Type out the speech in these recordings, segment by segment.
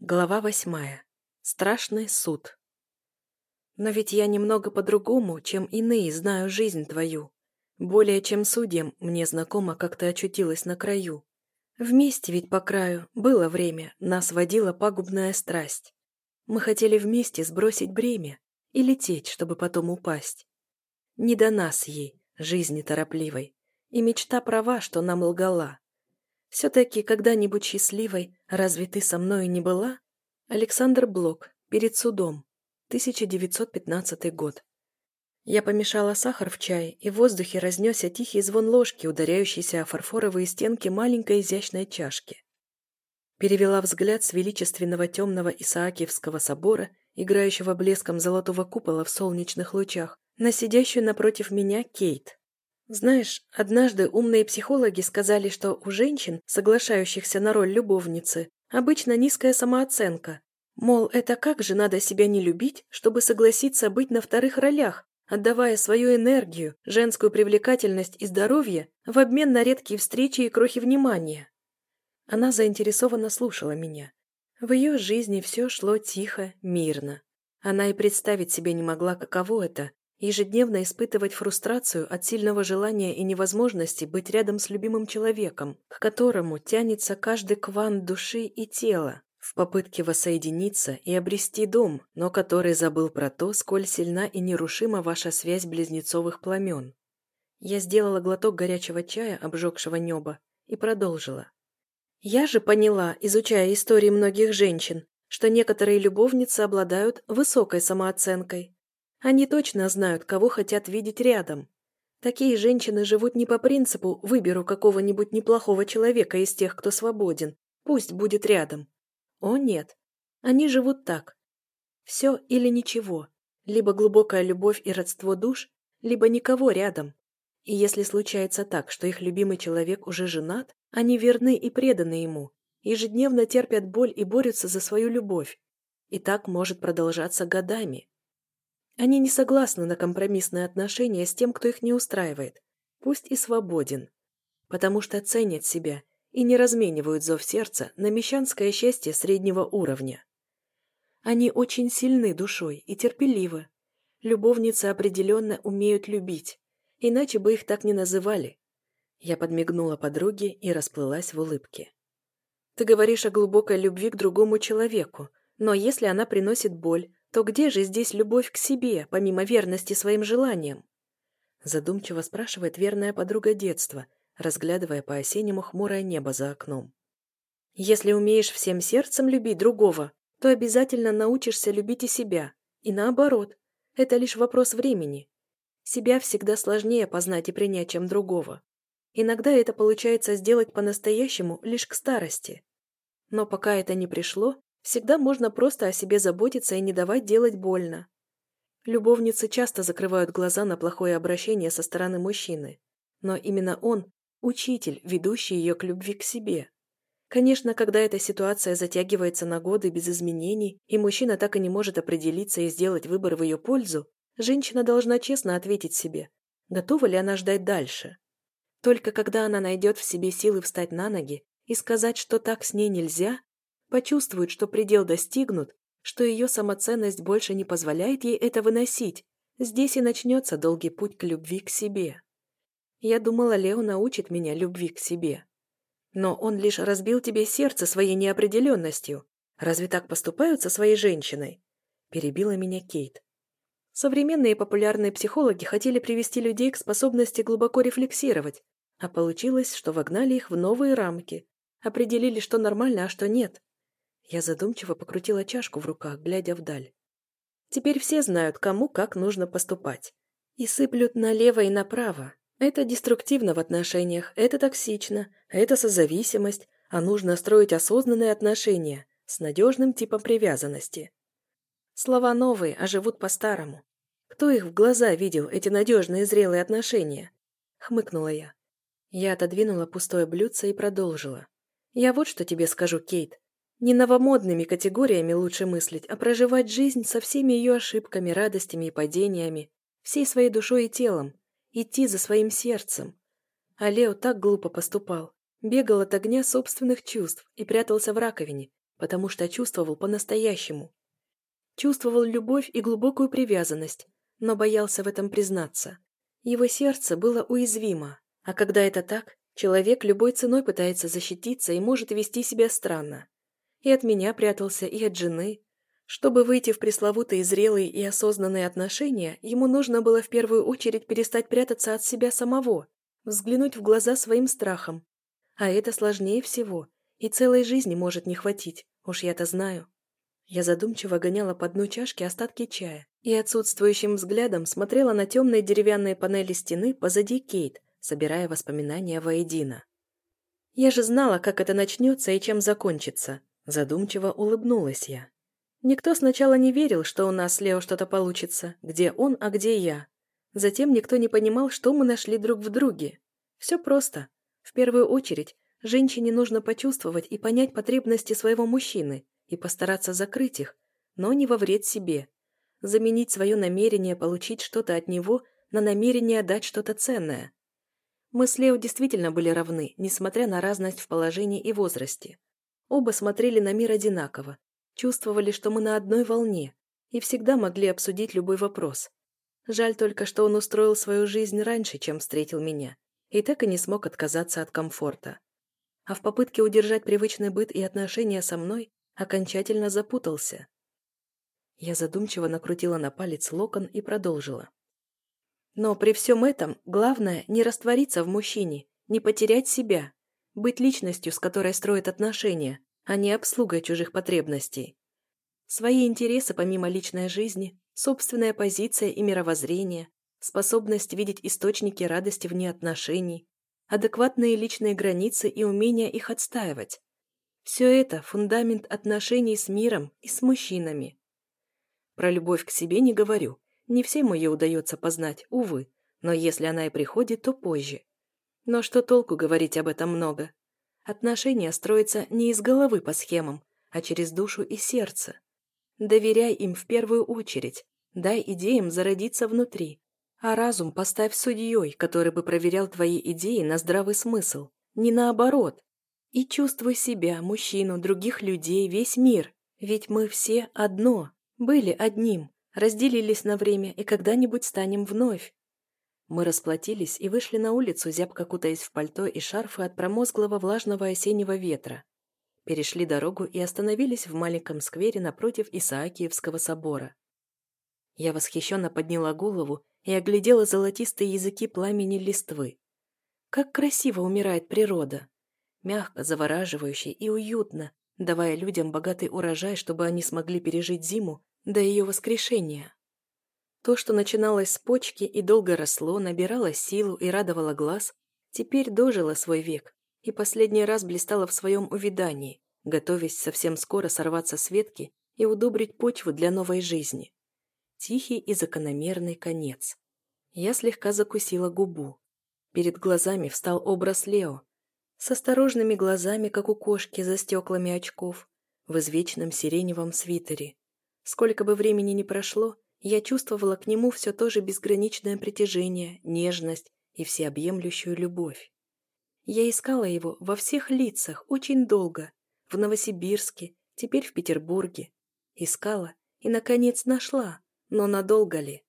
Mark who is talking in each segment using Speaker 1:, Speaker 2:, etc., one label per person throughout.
Speaker 1: Глава восьмая. Страшный суд. Но ведь я немного по-другому, чем иные, знаю жизнь твою. Более чем судьям мне знакомо, как ты очутилась на краю. Вместе ведь по краю было время, нас водила пагубная страсть. Мы хотели вместе сбросить бремя и лететь, чтобы потом упасть. Не до нас ей, жизни торопливой, и мечта права, что нам лгала. Все-таки когда-нибудь счастливой разве ты со мною не была? Александр Блок. Перед судом. 1915 год. Я помешала сахар в чай, и в воздухе разнесся тихий звон ложки, ударяющейся о фарфоровые стенки маленькой изящной чашки. Перевела взгляд с величественного темного Исаакиевского собора, играющего блеском золотого купола в солнечных лучах, на сидящую напротив меня Кейт. Знаешь, однажды умные психологи сказали, что у женщин, соглашающихся на роль любовницы, обычно низкая самооценка. Мол, это как же надо себя не любить, чтобы согласиться быть на вторых ролях, отдавая свою энергию, женскую привлекательность и здоровье в обмен на редкие встречи и крохи внимания. Она заинтересованно слушала меня. В ее жизни все шло тихо, мирно. Она и представить себе не могла, каково это ежедневно испытывать фрустрацию от сильного желания и невозможности быть рядом с любимым человеком, к которому тянется каждый квант души и тела, в попытке воссоединиться и обрести дом, но который забыл про то, сколь сильна и нерушима ваша связь близнецовых пламен. Я сделала глоток горячего чая, обжегшего небо, и продолжила. Я же поняла, изучая истории многих женщин, что некоторые любовницы обладают высокой самооценкой, они точно знают, кого хотят видеть рядом. Такие женщины живут не по принципу «выберу какого-нибудь неплохого человека из тех, кто свободен, пусть будет рядом». О нет, они живут так. Все или ничего, либо глубокая любовь и родство душ, либо никого рядом. И если случается так, что их любимый человек уже женат, они верны и преданы ему, ежедневно терпят боль и борются за свою любовь. И так может продолжаться годами. Они не согласны на компромиссные отношения с тем, кто их не устраивает, пусть и свободен, потому что ценят себя и не разменивают зов сердца на мещанское счастье среднего уровня. Они очень сильны душой и терпеливы. Любовницы определенно умеют любить, иначе бы их так не называли. Я подмигнула подруге и расплылась в улыбке. Ты говоришь о глубокой любви к другому человеку, но если она приносит боль, то где же здесь любовь к себе, помимо верности своим желаниям? Задумчиво спрашивает верная подруга детства, разглядывая по-осеннему хмурое небо за окном. Если умеешь всем сердцем любить другого, то обязательно научишься любить и себя. И наоборот, это лишь вопрос времени. Себя всегда сложнее познать и принять, чем другого. Иногда это получается сделать по-настоящему лишь к старости. Но пока это не пришло, Всегда можно просто о себе заботиться и не давать делать больно. Любовницы часто закрывают глаза на плохое обращение со стороны мужчины. Но именно он – учитель, ведущий ее к любви к себе. Конечно, когда эта ситуация затягивается на годы без изменений, и мужчина так и не может определиться и сделать выбор в ее пользу, женщина должна честно ответить себе, готова ли она ждать дальше. Только когда она найдет в себе силы встать на ноги и сказать, что так с ней нельзя, почувствует, что предел достигнут, что ее самоценность больше не позволяет ей это выносить, здесь и начнется долгий путь к любви к себе. Я думала, Лео научит меня любви к себе. Но он лишь разбил тебе сердце своей неопределенностью. Разве так поступают со своей женщиной? Перебила меня Кейт. Современные популярные психологи хотели привести людей к способности глубоко рефлексировать, а получилось, что вогнали их в новые рамки, определили, что нормально, а что нет. Я задумчиво покрутила чашку в руках, глядя вдаль. Теперь все знают, кому как нужно поступать. И сыплют налево и направо. Это деструктивно в отношениях, это токсично, это созависимость, а нужно строить осознанные отношения с надежным типом привязанности. Слова новые, а живут по-старому. Кто их в глаза видел, эти надежные зрелые отношения? Хмыкнула я. Я отодвинула пустое блюдце и продолжила. Я вот что тебе скажу, Кейт. Не новомодными категориями лучше мыслить, а проживать жизнь со всеми ее ошибками, радостями и падениями, всей своей душой и телом, идти за своим сердцем. А Лео так глупо поступал, бегал от огня собственных чувств и прятался в раковине, потому что чувствовал по-настоящему. Чувствовал любовь и глубокую привязанность, но боялся в этом признаться. Его сердце было уязвимо, а когда это так, человек любой ценой пытается защититься и может вести себя странно. И от меня прятался, и от жены. Чтобы выйти в пресловутые зрелые и осознанные отношения, ему нужно было в первую очередь перестать прятаться от себя самого, взглянуть в глаза своим страхам. А это сложнее всего, и целой жизни может не хватить, уж я-то знаю. Я задумчиво гоняла по дну чашки остатки чая и отсутствующим взглядом смотрела на темные деревянные панели стены позади Кейт, собирая воспоминания воедино. Я же знала, как это начнется и чем закончится. Задумчиво улыбнулась я. Никто сначала не верил, что у нас с Лео что-то получится, где он, а где я. Затем никто не понимал, что мы нашли друг в друге. Все просто. В первую очередь, женщине нужно почувствовать и понять потребности своего мужчины, и постараться закрыть их, но не во вред себе. Заменить свое намерение получить что-то от него на намерение дать что-то ценное. Мы с Лео действительно были равны, несмотря на разность в положении и возрасте. Оба смотрели на мир одинаково, чувствовали, что мы на одной волне, и всегда могли обсудить любой вопрос. Жаль только, что он устроил свою жизнь раньше, чем встретил меня, и так и не смог отказаться от комфорта. А в попытке удержать привычный быт и отношения со мной окончательно запутался. Я задумчиво накрутила на палец локон и продолжила. Но при всем этом главное не раствориться в мужчине, не потерять себя, быть личностью, с которой строят отношения, а не обслугой чужих потребностей. Свои интересы помимо личной жизни, собственная позиция и мировоззрение, способность видеть источники радости вне отношений, адекватные личные границы и умение их отстаивать. Все это – фундамент отношений с миром и с мужчинами. Про любовь к себе не говорю. Не всем ее удается познать, увы. Но если она и приходит, то позже. Но что толку говорить об этом много? Отношения строятся не из головы по схемам, а через душу и сердце. Доверяй им в первую очередь. Дай идеям зародиться внутри. А разум поставь судьей, который бы проверял твои идеи на здравый смысл. Не наоборот. И чувствуй себя, мужчину, других людей, весь мир. Ведь мы все одно, были одним, разделились на время и когда-нибудь станем вновь. Мы расплатились и вышли на улицу, зябко кутаясь в пальто и шарфы от промозглого влажного осеннего ветра. Перешли дорогу и остановились в маленьком сквере напротив Исаакиевского собора. Я восхищенно подняла голову и оглядела золотистые языки пламени листвы. Как красиво умирает природа! мягко, завораживающе и уютно, давая людям богатый урожай, чтобы они смогли пережить зиму до ее воскрешения. То, что начиналось с почки и долго росло, набирало силу и радовало глаз, теперь дожило свой век и последний раз блистало в своем увидании, готовясь совсем скоро сорваться с ветки и удобрить почву для новой жизни. Тихий и закономерный конец. Я слегка закусила губу. Перед глазами встал образ Лео, с осторожными глазами, как у кошки за стеклами очков, в извечном сиреневом свитере. Сколько бы времени ни прошло, я чувствовала к нему все то же безграничное притяжение, нежность и всеобъемлющую любовь. Я искала его во всех лицах очень долго, в Новосибирске, теперь в Петербурге. Искала и, наконец, нашла, но надолго ли?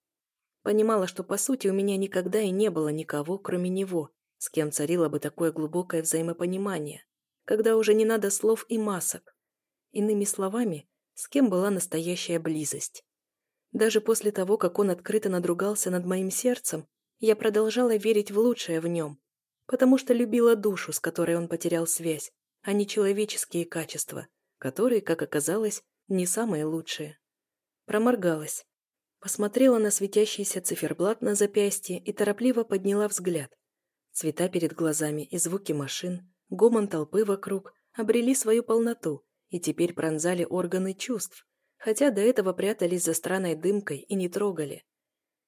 Speaker 1: Понимала, что, по сути, у меня никогда и не было никого, кроме него, с кем царило бы такое глубокое взаимопонимание, когда уже не надо слов и масок. Иными словами, с кем была настоящая близость. Даже после того, как он открыто надругался над моим сердцем, я продолжала верить в лучшее в нем, потому что любила душу, с которой он потерял связь, а не человеческие качества, которые, как оказалось, не самые лучшие. Проморгалась. Посмотрела на светящийся циферблат на запястье и торопливо подняла взгляд. Цвета перед глазами и звуки машин, гомон толпы вокруг обрели свою полноту и теперь пронзали органы чувств, хотя до этого прятались за странной дымкой и не трогали.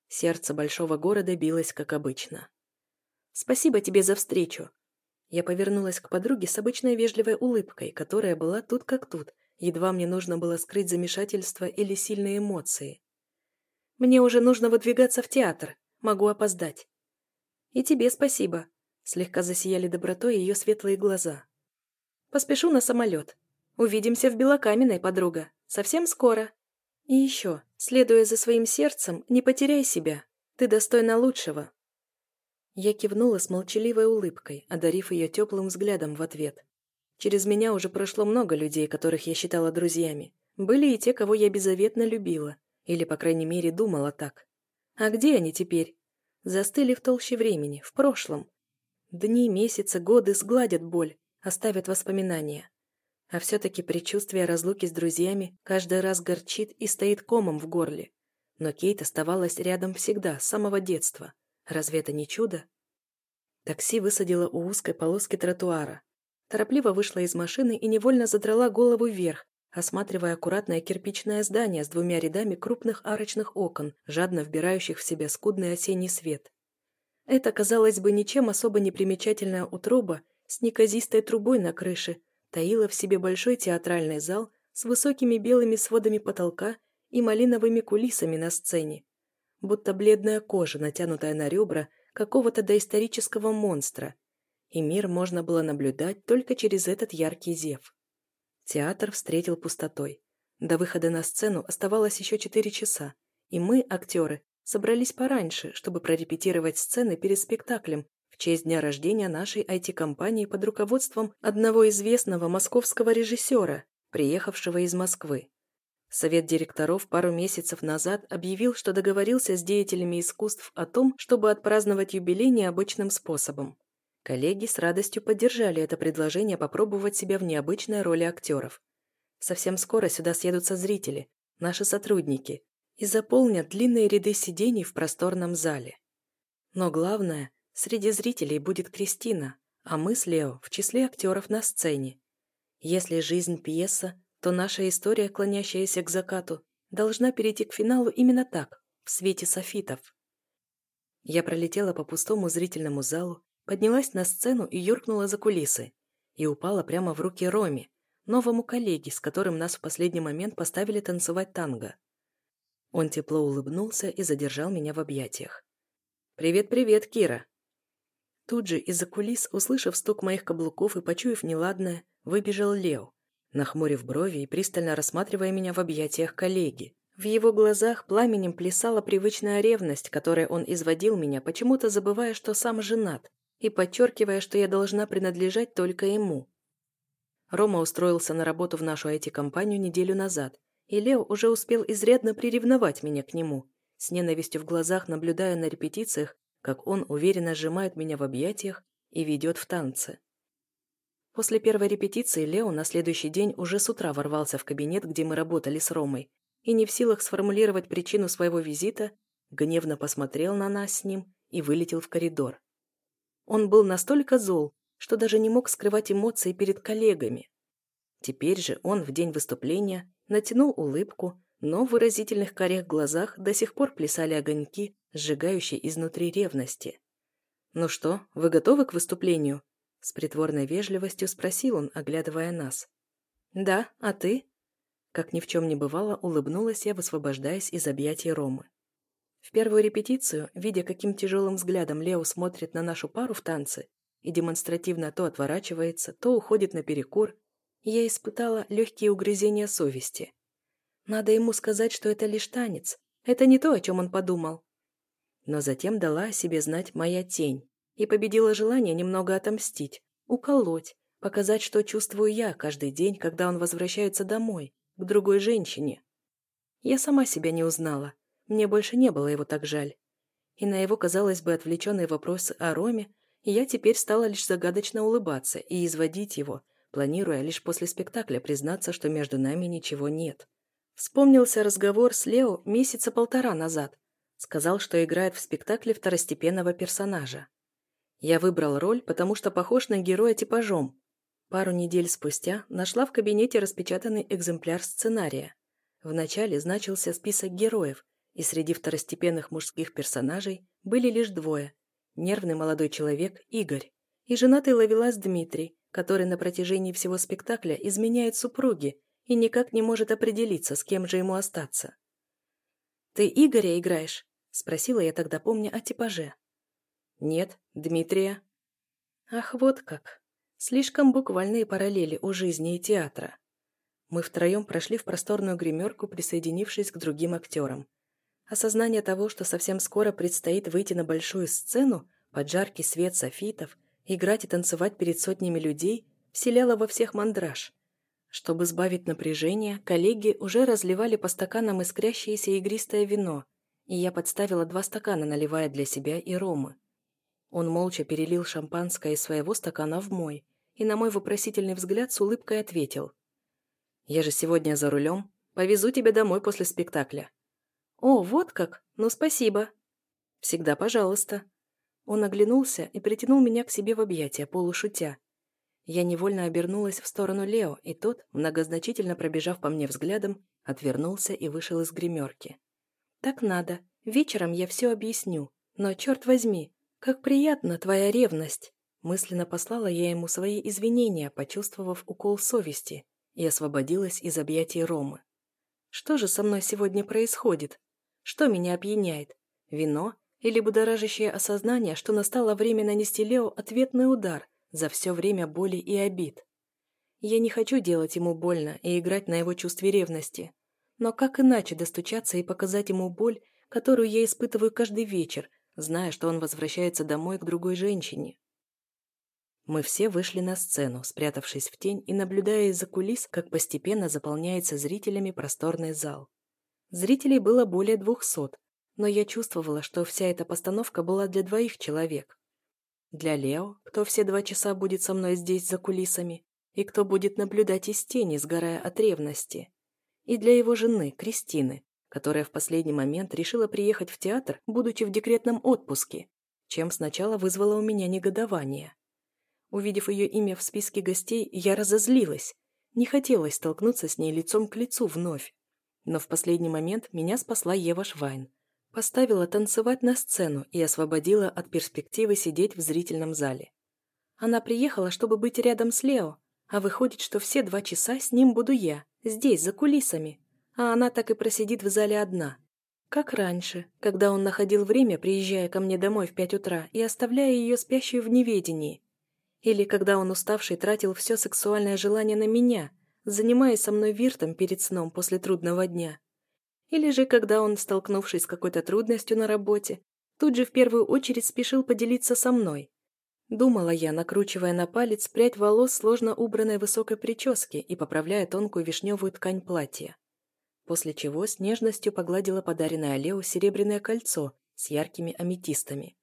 Speaker 1: Сердце большого города билось, как обычно. «Спасибо тебе за встречу!» Я повернулась к подруге с обычной вежливой улыбкой, которая была тут как тут, едва мне нужно было скрыть замешательство или сильные эмоции. «Мне уже нужно выдвигаться в театр, могу опоздать». «И тебе спасибо», — слегка засияли добротой ее светлые глаза. «Поспешу на самолет. Увидимся в Белокаменной, подруга. Совсем скоро. И еще, следуя за своим сердцем, не потеряй себя. Ты достойна лучшего. Я кивнула с молчаливой улыбкой, одарив ее теплым взглядом в ответ. Через меня уже прошло много людей, которых я считала друзьями. Были и те, кого я беззаветно любила. Или, по крайней мере, думала так. А где они теперь? Застыли в толще времени, в прошлом. Дни, месяцы, годы сгладят боль, оставят воспоминания. А все-таки предчувствие разлуки с друзьями каждый раз горчит и стоит комом в горле. Но Кейт оставалась рядом всегда, с самого детства. Разве это не чудо? Такси высадило у узкой полоски тротуара. Торопливо вышла из машины и невольно задрала голову вверх, осматривая аккуратное кирпичное здание с двумя рядами крупных арочных окон, жадно вбирающих в себя скудный осенний свет. Это, казалось бы, ничем особо не примечательная утроба с неказистой трубой на крыше таила в себе большой театральный зал с высокими белыми сводами потолка и малиновыми кулисами на сцене, будто бледная кожа, натянутая на ребра какого-то доисторического монстра, и мир можно было наблюдать только через этот яркий зев. Театр встретил пустотой. До выхода на сцену оставалось еще четыре часа, и мы, актеры, собрались пораньше, чтобы прорепетировать сцены перед спектаклем честь дня рождения нашей IT-компании под руководством одного известного московского режиссера, приехавшего из Москвы. Совет директоров пару месяцев назад объявил, что договорился с деятелями искусств о том, чтобы отпраздновать юбилей необычным способом. Коллеги с радостью поддержали это предложение попробовать себя в необычной роли актеров. Совсем скоро сюда съедутся зрители, наши сотрудники, и заполнят длинные ряды сидений в просторном зале. Но главное, среди зрителей будет Кристина, а мы с Лео в числе актеров на сцене. Если жизнь пьеса, то наша история, клонящаяся к закату, должна перейти к финалу именно так, в свете софитов. Я пролетела по пустому зрительному залу, поднялась на сцену и юркнула за кулисы, и упала прямо в руки Роме, новому коллеге, с которым нас в последний момент поставили танцевать танго. Он тепло улыбнулся и задержал меня в объятиях. «Привет-привет, Кира!» Тут же из-за кулис, услышав стук моих каблуков и почуяв неладное, выбежал Лео, нахмурив брови и пристально рассматривая меня в объятиях коллеги. В его глазах пламенем плясала привычная ревность, которой он изводил меня, почему-то забывая, что сам женат, и подчеркивая, что я должна принадлежать только ему. Рома устроился на работу в нашу IT-компанию неделю назад, и Лео уже успел изрядно приревновать меня к нему, с ненавистью в глазах наблюдая на репетициях, как он уверенно сжимает меня в объятиях и ведет в танцы. После первой репетиции Лео на следующий день уже с утра ворвался в кабинет, где мы работали с Ромой, и не в силах сформулировать причину своего визита, гневно посмотрел на нас с ним и вылетел в коридор. Он был настолько зол, что даже не мог скрывать эмоции перед коллегами. Теперь же он в день выступления натянул улыбку, но в выразительных карих глазах до сих пор плясали огоньки, сжигающие изнутри ревности. «Ну что, вы готовы к выступлению?» С притворной вежливостью спросил он, оглядывая нас. «Да, а ты?» Как ни в чем не бывало, улыбнулась я, высвобождаясь из объятий Ромы. В первую репетицию, видя, каким тяжелым взглядом Лео смотрит на нашу пару в танце и демонстративно то отворачивается, то уходит на перекур, я испытала легкие угрызения совести. Надо ему сказать, что это лишь танец, это не то, о чем он подумал. Но затем дала о себе знать моя тень, и победило желание немного отомстить, уколоть, показать, что чувствую я каждый день, когда он возвращается домой, к другой женщине. Я сама себя не узнала, мне больше не было его так жаль. И на его, казалось бы, отвлеченные вопросы о Роме я теперь стала лишь загадочно улыбаться и изводить его, планируя лишь после спектакля признаться, что между нами ничего нет. Вспомнился разговор с Лео месяца полтора назад. Сказал, что играет в спектакле второстепенного персонажа. Я выбрал роль, потому что похож на героя типажом. Пару недель спустя нашла в кабинете распечатанный экземпляр сценария. Вначале значился список героев, и среди второстепенных мужских персонажей были лишь двое. Нервный молодой человек Игорь и женатый ловелас Дмитрий, который на протяжении всего спектакля изменяет супруге и никак не может определиться, с кем же ему остаться. «Ты Игоря играешь?» – спросила я тогда, помня о типаже. Нет, Дмитрия. Ах, вот как. Слишком буквальные параллели у жизни и театра. Мы втроем прошли в просторную гримерку, присоединившись к другим актерам. Осознание того, что совсем скоро предстоит выйти на большую сцену, под жаркий свет софитов, играть и танцевать перед сотнями людей, вселяло во всех мандраж. Чтобы сбавить напряжение, коллеги уже разливали по стаканам искрящееся игристое вино, и я подставила два стакана, наливая для себя и Ромы. Он молча перелил шампанское из своего стакана в мой, и на мой вопросительный взгляд с улыбкой ответил. «Я же сегодня за рулем. Повезу тебя домой после спектакля». «О, вот как! Ну, спасибо!» «Всегда пожалуйста!» Он оглянулся и притянул меня к себе в объятия, полушутя. Я невольно обернулась в сторону Лео, и тот, многозначительно пробежав по мне взглядом, отвернулся и вышел из гримерки. «Так надо. Вечером я все объясню. Но, черт возьми, как приятна твоя ревность!» Мысленно послала я ему свои извинения, почувствовав укол совести, и освободилась из объятий Ромы. Что же со мной сегодня происходит? Что меня опьяняет? Вино или будоражащее осознание, что настало время нанести Лео ответный удар за все время боли и обид? Я не хочу делать ему больно и играть на его чувстве ревности. Но как иначе достучаться и показать ему боль, которую я испытываю каждый вечер, зная, что он возвращается домой к другой женщине? Мы все вышли на сцену, спрятавшись в тень и наблюдая из-за кулис, как постепенно заполняется зрителями просторный зал. Зрителей было более двухсот, но я чувствовала, что вся эта постановка была для двоих человек. Для Лео, кто все два часа будет со мной здесь за кулисами, и кто будет наблюдать из тени, сгорая от ревности. И для его жены, Кристины, которая в последний момент решила приехать в театр, будучи в декретном отпуске, чем сначала вызвало у меня негодование. Увидев ее имя в списке гостей, я разозлилась. Не хотелось столкнуться с ней лицом к лицу вновь. Но в последний момент меня спасла Ева Швайн. Поставила танцевать на сцену и освободила от перспективы сидеть в зрительном зале. Она приехала, чтобы быть рядом с Лео, а выходит, что все два часа с ним буду я, здесь, за кулисами. А она так и просидит в зале одна. Как раньше, когда он находил время, приезжая ко мне домой в пять утра и оставляя ее спящую в неведении. Или когда он уставший тратил все сексуальное желание на меня, занимаясь со мной виртом перед сном после трудного дня. Или же, когда он, столкнувшись с какой-то трудностью на работе, тут же в первую очередь спешил поделиться со мной. Думала я, накручивая на палец прядь волос сложно убранной высокой прически и поправляя тонкую вишневую ткань платья. После чего с нежностью погладила подаренное Лео серебряное кольцо с яркими аметистами.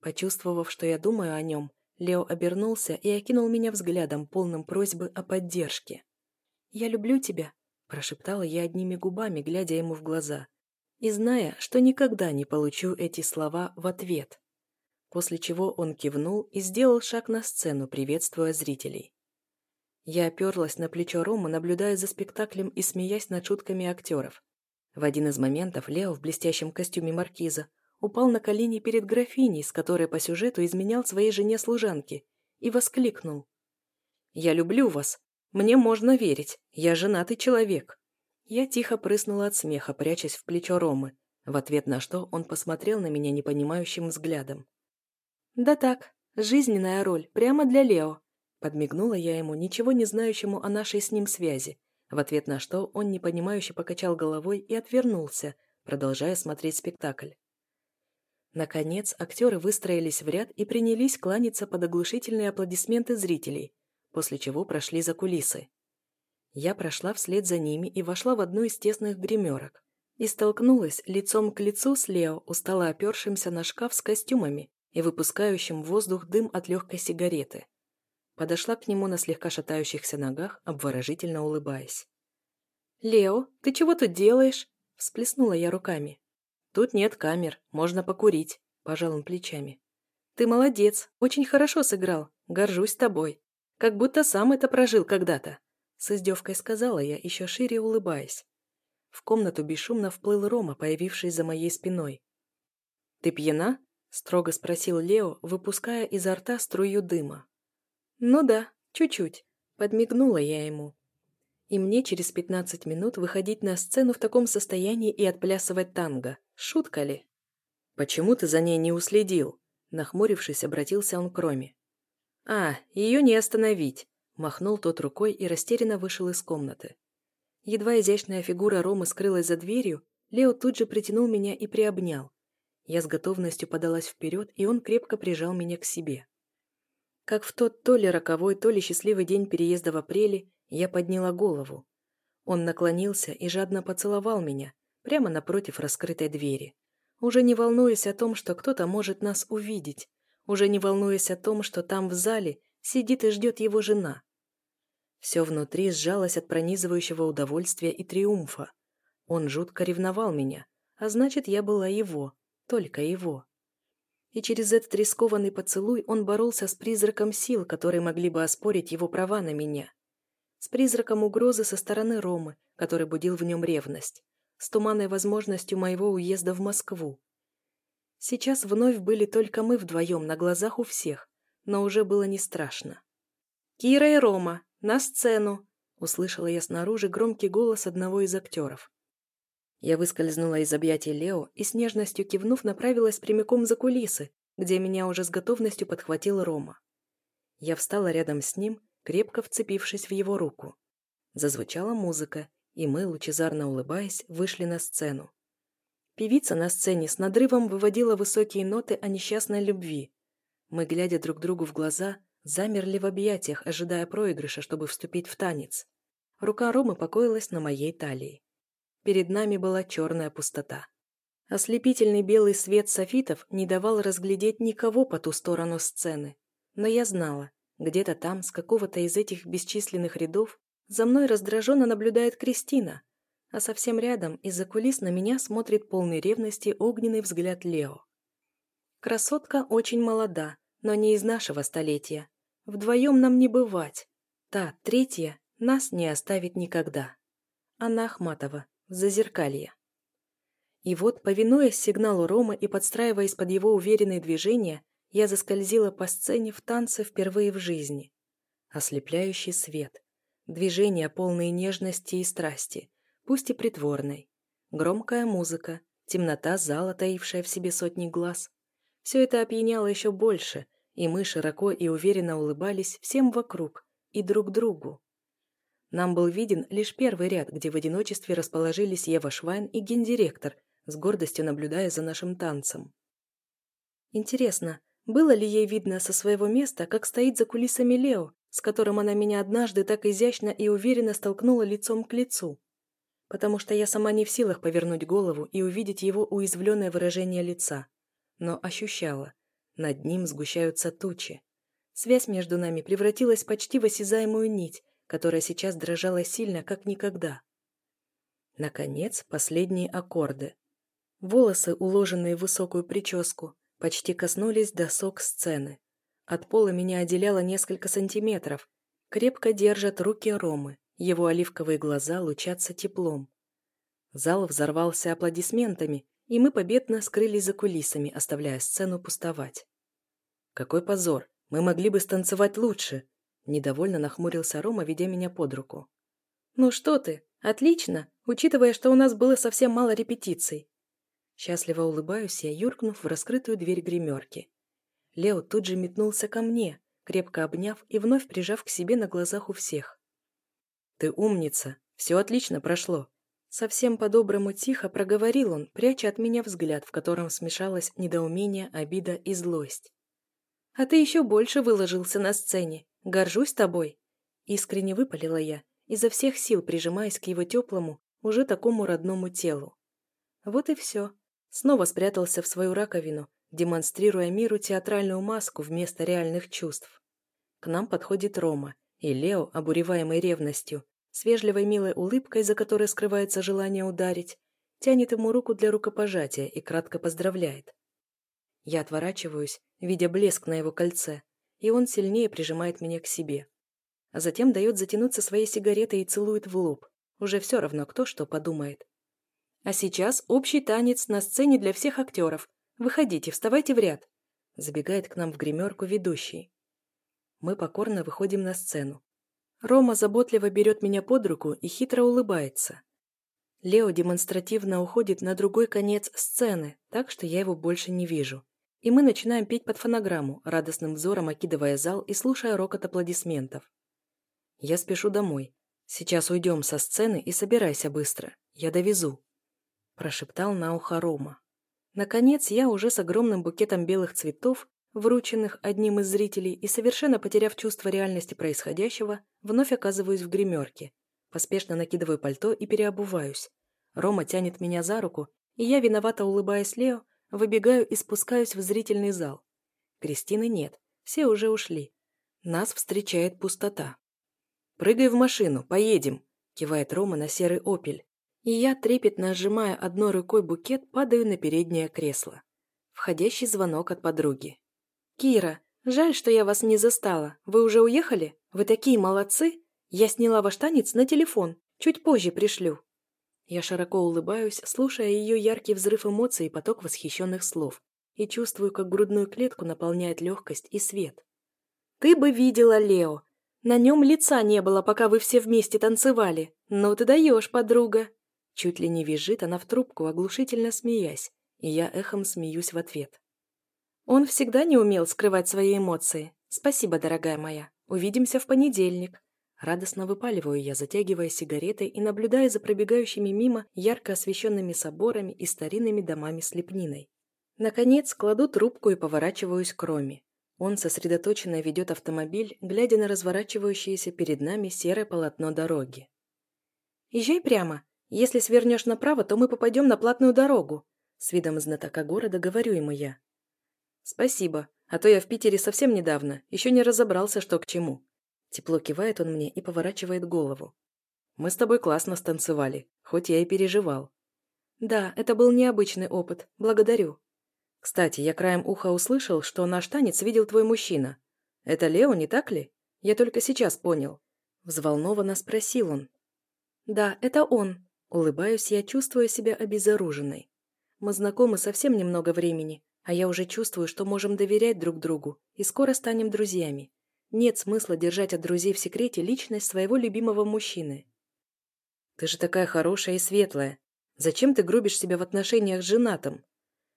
Speaker 1: Почувствовав, что я думаю о нем, Лео обернулся и окинул меня взглядом, полным просьбы о поддержке. «Я люблю тебя», – прошептала я одними губами, глядя ему в глаза, и зная, что никогда не получу эти слова в ответ. После чего он кивнул и сделал шаг на сцену, приветствуя зрителей. Я оперлась на плечо Рома, наблюдая за спектаклем и смеясь над шутками актеров. В один из моментов Лео в блестящем костюме маркиза упал на колени перед графиней, с которой по сюжету изменял своей жене-служанке, и воскликнул. «Я люблю вас, мне можно верить, я женатый человек. Я тихо прыснула от смеха, прячась в плечо Ромы, в ответ на что он посмотрел на меня непонимающим взглядом. «Да так, жизненная роль, прямо для Лео», подмигнула я ему, ничего не знающему о нашей с ним связи, в ответ на что он непонимающе покачал головой и отвернулся, продолжая смотреть спектакль. Наконец, актеры выстроились в ряд и принялись кланяться под оглушительные аплодисменты зрителей, после чего прошли за кулисы. Я прошла вслед за ними и вошла в одну из тесных гримерок и столкнулась лицом к лицу с Лео, устало опершимся на шкаф с костюмами и выпускающим воздух дым от легкой сигареты. Подошла к нему на слегка шатающихся ногах, обворожительно улыбаясь. «Лео, ты чего тут делаешь?» – всплеснула я руками. «Тут нет камер, можно покурить», – пожал он плечами. «Ты молодец, очень хорошо сыграл, горжусь тобой. Как будто сам это прожил когда-то. С издевкой сказала я, еще шире улыбаясь. В комнату бесшумно вплыл Рома, появившись за моей спиной. «Ты пьяна?» – строго спросил Лео, выпуская изо рта струю дыма. «Ну да, чуть-чуть», – подмигнула я ему. И мне через пятнадцать минут выходить на сцену в таком состоянии и отплясывать танго. Шутка ли? «Почему ты за ней не уследил?» Нахмурившись, обратился он к Роме. «А, ее не остановить!» Махнул тот рукой и растерянно вышел из комнаты. Едва изящная фигура Ромы скрылась за дверью, Лео тут же притянул меня и приобнял. Я с готовностью подалась вперед, и он крепко прижал меня к себе. Как в тот то ли роковой, то ли счастливый день переезда в апреле, я подняла голову. Он наклонился и жадно поцеловал меня, прямо напротив раскрытой двери. Уже не волнуясь о том, что кто-то может нас увидеть, уже не волнуясь о том, что там в зале сидит и ждет его жена. Все внутри сжалось от пронизывающего удовольствия и триумфа. Он жутко ревновал меня, а значит, я была его, только его. И через этот рискованный поцелуй он боролся с призраком сил, которые могли бы оспорить его права на меня. С призраком угрозы со стороны Ромы, который будил в нем ревность с туманной возможностью моего уезда в Москву. Сейчас вновь были только мы вдвоем на глазах у всех, но уже было не страшно. «Кира и Рома, на сцену!» — услышала я снаружи громкий голос одного из актеров. Я выскользнула из объятий Лео и с нежностью кивнув направилась прямиком за кулисы, где меня уже с готовностью подхватил Рома. Я встала рядом с ним, крепко вцепившись в его руку. Зазвучала музыка, и мы, лучезарно улыбаясь, вышли на сцену. Певица на сцене с надрывом выводила высокие ноты о несчастной любви. Мы, глядя друг другу в глаза, замерли в объятиях, ожидая проигрыша, чтобы вступить в танец. Рука Ромы покоилась на моей талии. Перед нами была черная пустота. Ослепительный белый свет софитов не давал разглядеть никого по ту сторону сцены. Но я знала, где-то там, с какого-то из этих бесчисленных рядов, за мной раздраженно наблюдает Кристина, а совсем рядом из-за кулис на меня смотрит полный ревности огненный взгляд Лео. Красотка очень молода, но не из нашего столетия. Вдвоем нам не бывать. Та, третья, нас не оставит никогда. Она Ахматова, в зазеркалье. И вот, повинуясь сигналу Ромы и подстраиваясь под его уверенные движения, я заскользила по сцене в танце впервые в жизни. Ослепляющий свет, Движения, полные нежности и страсти, пусть и притворной. Громкая музыка, темнота зала, таившая в себе сотни глаз. Все это опьяняло еще больше, и мы широко и уверенно улыбались всем вокруг и друг другу. Нам был виден лишь первый ряд, где в одиночестве расположились Ева Швайн и гендиректор, с гордостью наблюдая за нашим танцем. Интересно, было ли ей видно со своего места, как стоит за кулисами Лео, с которым она меня однажды так изящно и уверенно столкнула лицом к лицу? Потому что я сама не в силах повернуть голову и увидеть его уязвленное выражение лица. Но ощущала. Над ним сгущаются тучи. Связь между нами превратилась почти в осязаемую нить, которая сейчас дрожала сильно, как никогда. Наконец, последние аккорды. Волосы, уложенные в высокую прическу, почти коснулись досок сцены. От пола меня отделяло несколько сантиметров. Крепко держат руки Ромы, его оливковые глаза лучатся теплом. Зал взорвался аплодисментами, и мы победно скрылись за кулисами, оставляя сцену пустовать. «Какой позор! Мы могли бы станцевать лучше!» Недовольно нахмурился Рома, ведя меня под руку. «Ну что ты! Отлично, учитывая, что у нас было совсем мало репетиций. Счастливо улыбаюсь я, юркнув в раскрытую дверь гримерки. Лео тут же метнулся ко мне, крепко обняв и вновь прижав к себе на глазах у всех. «Ты умница! Все отлично прошло!» Совсем по-доброму тихо проговорил он, пряча от меня взгляд, в котором смешалось недоумение, обида и злость. «А ты еще больше выложился на сцене. Горжусь тобой!» Искренне выпалила я, изо всех сил прижимаясь к его теплому, уже такому родному телу. Вот и все. Снова спрятался в свою раковину, демонстрируя миру театральную маску вместо реальных чувств. К нам подходит Рома, и Лео, обуреваемый ревностью, с вежливой милой улыбкой, за которой скрывается желание ударить, тянет ему руку для рукопожатия и кратко поздравляет. Я отворачиваюсь, видя блеск на его кольце, и он сильнее прижимает меня к себе. А затем дает затянуться своей сигаретой и целует в лоб. Уже все равно, кто что подумает. А сейчас общий танец на сцене для всех актеров. Выходите, вставайте в ряд. Забегает к нам в гримерку ведущий. Мы покорно выходим на сцену. Рома заботливо берет меня под руку и хитро улыбается. Лео демонстративно уходит на другой конец сцены, так что я его больше не вижу. И мы начинаем петь под фонограмму, радостным взором окидывая зал и слушая рокот аплодисментов. Я спешу домой. Сейчас уйдем со сцены и собирайся быстро. Я довезу. Прошептал на ухо Рома. Наконец, я уже с огромным букетом белых цветов, врученных одним из зрителей, и совершенно потеряв чувство реальности происходящего, вновь оказываюсь в гримерке. Поспешно накидываю пальто и переобуваюсь. Рома тянет меня за руку, и я, виновато улыбаясь Лео, выбегаю и спускаюсь в зрительный зал. Кристины нет, все уже ушли. Нас встречает пустота. «Прыгай в машину, поедем», – кивает Рома на серый «Опель». И я, трепетно сжимая одной рукой букет, падаю на переднее кресло. Входящий звонок от подруги. «Кира, жаль, что я вас не застала. Вы уже уехали? Вы такие молодцы! Я сняла ваш танец на телефон. Чуть позже пришлю». Я широко улыбаюсь, слушая ее яркий взрыв эмоций и поток восхищенных слов, и чувствую, как грудную клетку наполняет легкость и свет. «Ты бы видела Лео! На нем лица не было, пока вы все вместе танцевали. Ну ты даешь, подруга!» Чуть ли не визжит она в трубку, оглушительно смеясь, и я эхом смеюсь в ответ. Он всегда не умел скрывать свои эмоции. Спасибо, дорогая моя. Увидимся в понедельник. Радостно выпаливаю я, затягивая сигаретой и наблюдая за пробегающими мимо ярко освещенными соборами и старинными домами с лепниной. Наконец, кладу трубку и поворачиваюсь к Роме. Он сосредоточенно ведет автомобиль, глядя на разворачивающееся перед нами серое полотно дороги. «Езжай прямо. Если свернешь направо, то мы попадем на платную дорогу», с видом знатока города говорю ему я. «Спасибо, а то я в Питере совсем недавно, еще не разобрался, что к чему». Тепло кивает он мне и поворачивает голову. «Мы с тобой классно станцевали, хоть я и переживал». «Да, это был необычный опыт, благодарю», кстати, я краем уха услышал, что наш танец видел твой мужчина. Это Лео, не так ли? Я только сейчас понял. Взволнованно спросил он. Да, это он. Улыбаюсь я, чувствуя себя обезоруженной. Мы знакомы совсем немного времени, а я уже чувствую, что можем доверять друг другу и скоро станем друзьями. Нет смысла держать от друзей в секрете личность своего любимого мужчины. Ты же такая хорошая и светлая. Зачем ты грубишь себя в отношениях с женатым?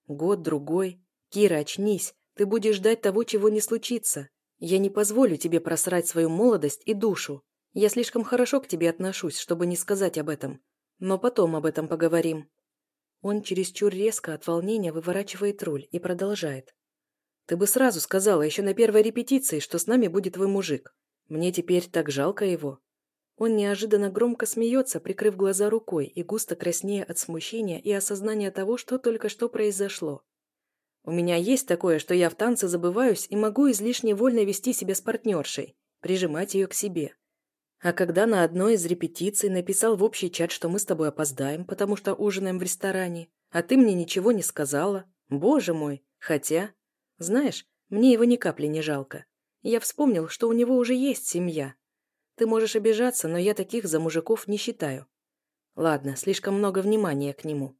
Speaker 1: Год-другой. Кира, очнись. Ты будешь ждать того, чего не случится. Я не позволю тебе просрать свою молодость и душу. Я слишком хорошо к тебе отношусь, чтобы не сказать об этом. Но потом об этом поговорим». Он чересчур резко от волнения выворачивает руль и продолжает. «Ты бы сразу сказала еще на первой репетиции, что с нами будет твой мужик. Мне теперь так жалко его. Он неожиданно громко смеется, прикрыв глаза рукой и густо краснея от смущения и осознания того, что только что произошло. У меня есть такое, что я в танце забываюсь и могу излишне вольно вести себя с партнершей, прижимать ее к себе. А когда на одной из репетиций написал в общий чат, что мы с тобой опоздаем, потому что ужинаем в ресторане, а ты мне ничего не сказала, боже мой, хотя... Знаешь, мне его ни капли не жалко. Я вспомнил, что у него уже есть семья, ты можешь обижаться, но я таких за мужиков не считаю. Ладно, слишком много внимания к нему.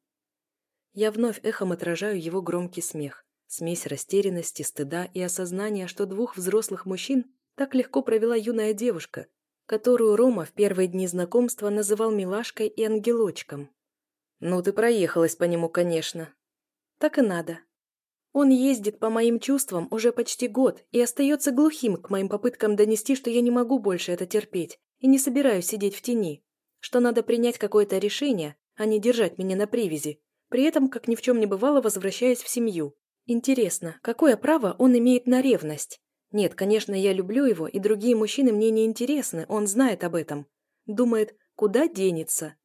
Speaker 1: Я вновь эхом отражаю его громкий смех. Смесь растерянности, стыда и осознания, что двух взрослых мужчин так легко провела юная девушка, которую Рома в первые дни знакомства называл милашкой и ангелочком. «Ну, ты проехалась по нему, конечно». «Так и надо. Он ездит по моим чувствам уже почти год и остается глухим к моим попыткам донести, что я не могу больше это терпеть и не собираюсь сидеть в тени, что надо принять какое-то решение, а не держать меня на привязи, при этом, как ни в чем не бывало, возвращаясь в семью. Интересно, какое право он имеет на ревность? Нет, конечно, я люблю его, и другие мужчины мне не интересны, он знает об этом. Думает, куда денется.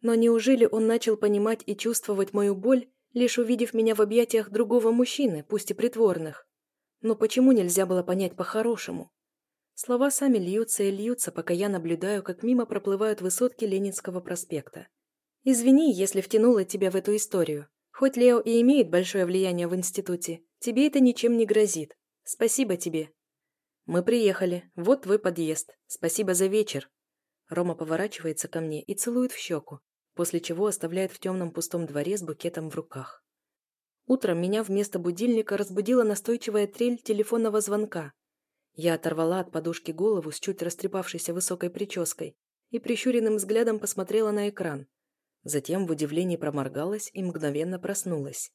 Speaker 1: Но неужели он начал понимать и чувствовать мою боль лишь увидев меня в объятиях другого мужчины, пусть и притворных. Но почему нельзя было понять по-хорошему? Слова сами льются и льются, пока я наблюдаю, как мимо проплывают высотки Ленинского проспекта. Извини, если втянула тебя в эту историю. Хоть Лео и имеет большое влияние в институте, тебе это ничем не грозит. Спасибо тебе. Мы приехали. Вот твой подъезд. Спасибо за вечер. Рома поворачивается ко мне и целует в щеку, после чего оставляет в темном пустом дворе с букетом в руках. Утром меня вместо будильника разбудила настойчивая трель телефонного звонка. Я оторвала от подушки голову с чуть растрепавшейся высокой прической и прищуренным взглядом посмотрела на экран. Затем в удивлении проморгалась и мгновенно проснулась.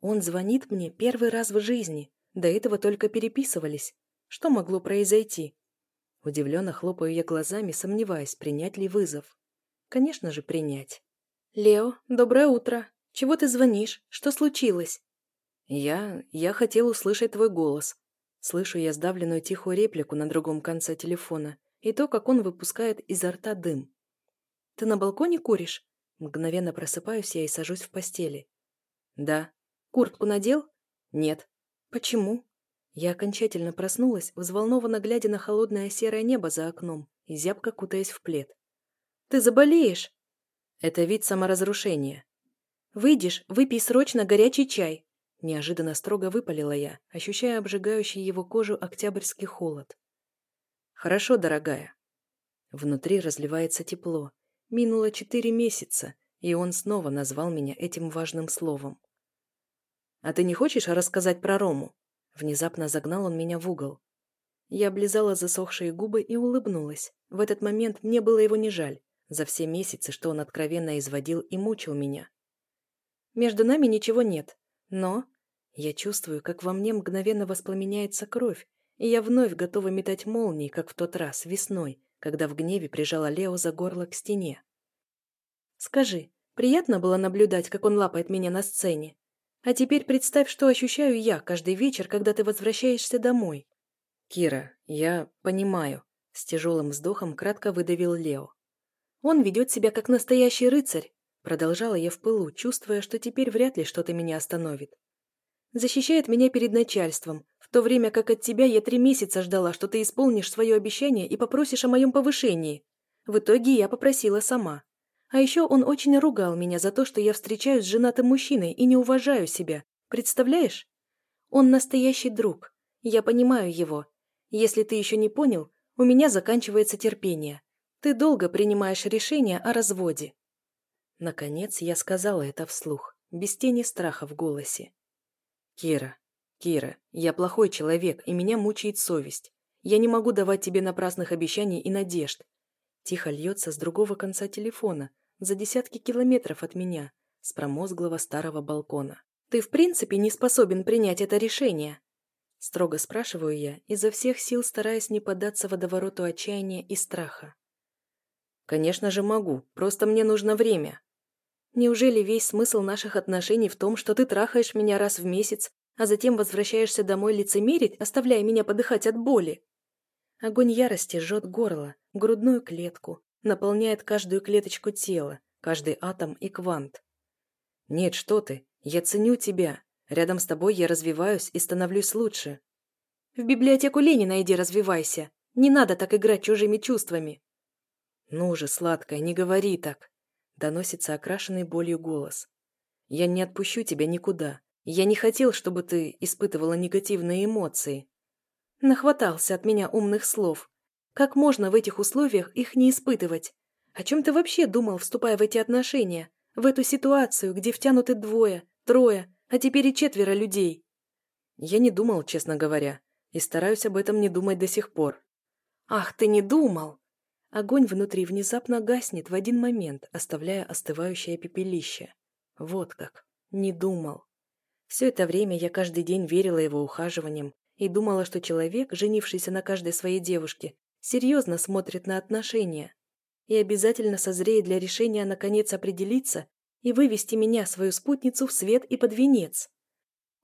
Speaker 1: Он звонит мне первый раз в жизни, до этого только переписывались. Что могло произойти? Удивленно хлопаю я глазами, сомневаясь, принять ли вызов. Конечно же, принять. «Лео, доброе утро. Чего ты звонишь? Что случилось?» «Я... я хотел услышать твой голос». Слышу я сдавленную тихую реплику на другом конце телефона и то, как он выпускает изо рта дым. «Ты на балконе куришь?» Мгновенно просыпаюсь я и сажусь в постели. «Да». «Куртку надел?» «Нет». «Почему?» Я окончательно проснулась, взволнованно глядя на холодное серое небо за окном и зябко кутаясь в плед. «Ты заболеешь!» «Это вид саморазрушения». «Выйдешь, выпей срочно горячий чай!» Неожиданно строго выпалила я, ощущая обжигающий его кожу октябрьский холод. «Хорошо, дорогая». Внутри разливается тепло. Минуло четыре месяца, и он снова назвал меня этим важным словом. «А ты не хочешь рассказать про Рому?» Внезапно загнал он меня в угол. Я облизала засохшие губы и улыбнулась. В этот момент мне было его не жаль, за все месяцы, что он откровенно изводил и мучил меня. Между нами ничего нет, но... Я чувствую, как во мне мгновенно воспламеняется кровь, и я вновь готова метать молнии, как в тот раз, весной, когда в гневе прижала Лео за горло к стене. «Скажи, приятно было наблюдать, как он лапает меня на сцене?» А теперь представь, что ощущаю я каждый вечер, когда ты возвращаешься домой. Кира, я понимаю. С тяжелым вздохом кратко выдавил Лео. Он ведет себя как настоящий рыцарь. Продолжала я в пылу, чувствуя, что теперь вряд ли что-то меня остановит. Защищает меня перед начальством, в то время как от тебя я три месяца ждала, что ты исполнишь свое обещание и попросишь о моем повышении. В итоге я попросила сама. А еще он очень ругал меня за то, что я встречаюсь с женатым мужчиной и не уважаю себя. Представляешь? Он настоящий друг. Я понимаю его. Если ты еще не понял, у меня заканчивается терпение. Ты долго принимаешь решение о разводе. Наконец я сказала это вслух, без тени страха в голосе. Кира, Кира, я плохой человек, и меня мучает совесть. Я не могу давать тебе напрасных обещаний и надежд. Тихо льется с другого конца телефона, за десятки километров от меня, с промозглого старого балкона. «Ты в принципе не способен принять это решение?» Строго спрашиваю я, изо всех сил стараясь не поддаться водовороту отчаяния и страха. «Конечно же могу, просто мне нужно время». «Неужели весь смысл наших отношений в том, что ты трахаешь меня раз в месяц, а затем возвращаешься домой лицемерить, оставляя меня подыхать от боли?» Огонь ярости жжет горло, грудную клетку, наполняет каждую клеточку тела, каждый атом и квант. Нет, что ты, я ценю тебя. Рядом с тобой я развиваюсь и становлюсь лучше. В библиотеку Ленина иди развивайся. Не надо так играть чужими чувствами. Ну же, сладкая, не говори так. Доносится окрашенный болью голос. Я не отпущу тебя никуда. Я не хотел, чтобы ты испытывала негативные эмоции. Нахватался от меня умных слов. Как можно в этих условиях их не испытывать? О чем ты вообще думал, вступая в эти отношения? В эту ситуацию, где втянуты двое, трое, а теперь и четверо людей? Я не думал, честно говоря, и стараюсь об этом не думать до сих пор. Ах, ты не думал! Огонь внутри внезапно гаснет в один момент, оставляя остывающее пепелище. Вот как. Не думал. Все это время я каждый день верила его ухаживаниям и думала, что человек, женившийся на каждой своей девушке, серьезно смотрит на отношения и обязательно созреет для решения наконец определиться и вывести меня, свою спутницу, в свет и под венец.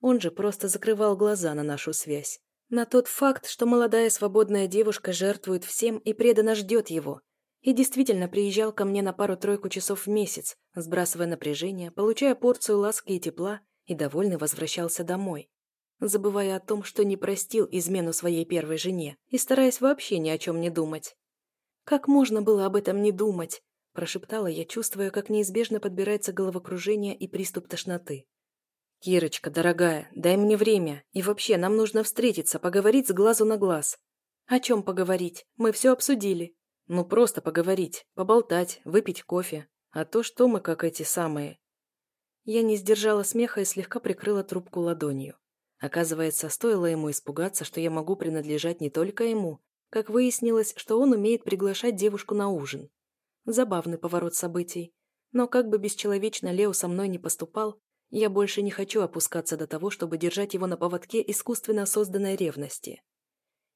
Speaker 1: Он же просто закрывал глаза на нашу связь, на тот факт, что молодая свободная девушка жертвует всем и преданно ждет его, и действительно приезжал ко мне на пару-тройку часов в месяц, сбрасывая напряжение, получая порцию ласки и тепла, и довольный возвращался домой забывая о том, что не простил измену своей первой жене и стараясь вообще ни о чем не думать. «Как можно было об этом не думать?» – прошептала я, чувствуя, как неизбежно подбирается головокружение и приступ тошноты. «Кирочка, дорогая, дай мне время, и вообще нам нужно встретиться, поговорить с глазу на глаз». «О чем поговорить? Мы все обсудили». «Ну, просто поговорить, поболтать, выпить кофе. А то, что мы как эти самые...» Я не сдержала смеха и слегка прикрыла трубку ладонью. Оказывается, стоило ему испугаться, что я могу принадлежать не только ему, как выяснилось, что он умеет приглашать девушку на ужин. Забавный поворот событий. Но как бы бесчеловечно Лео со мной не поступал, я больше не хочу опускаться до того, чтобы держать его на поводке искусственно созданной ревности.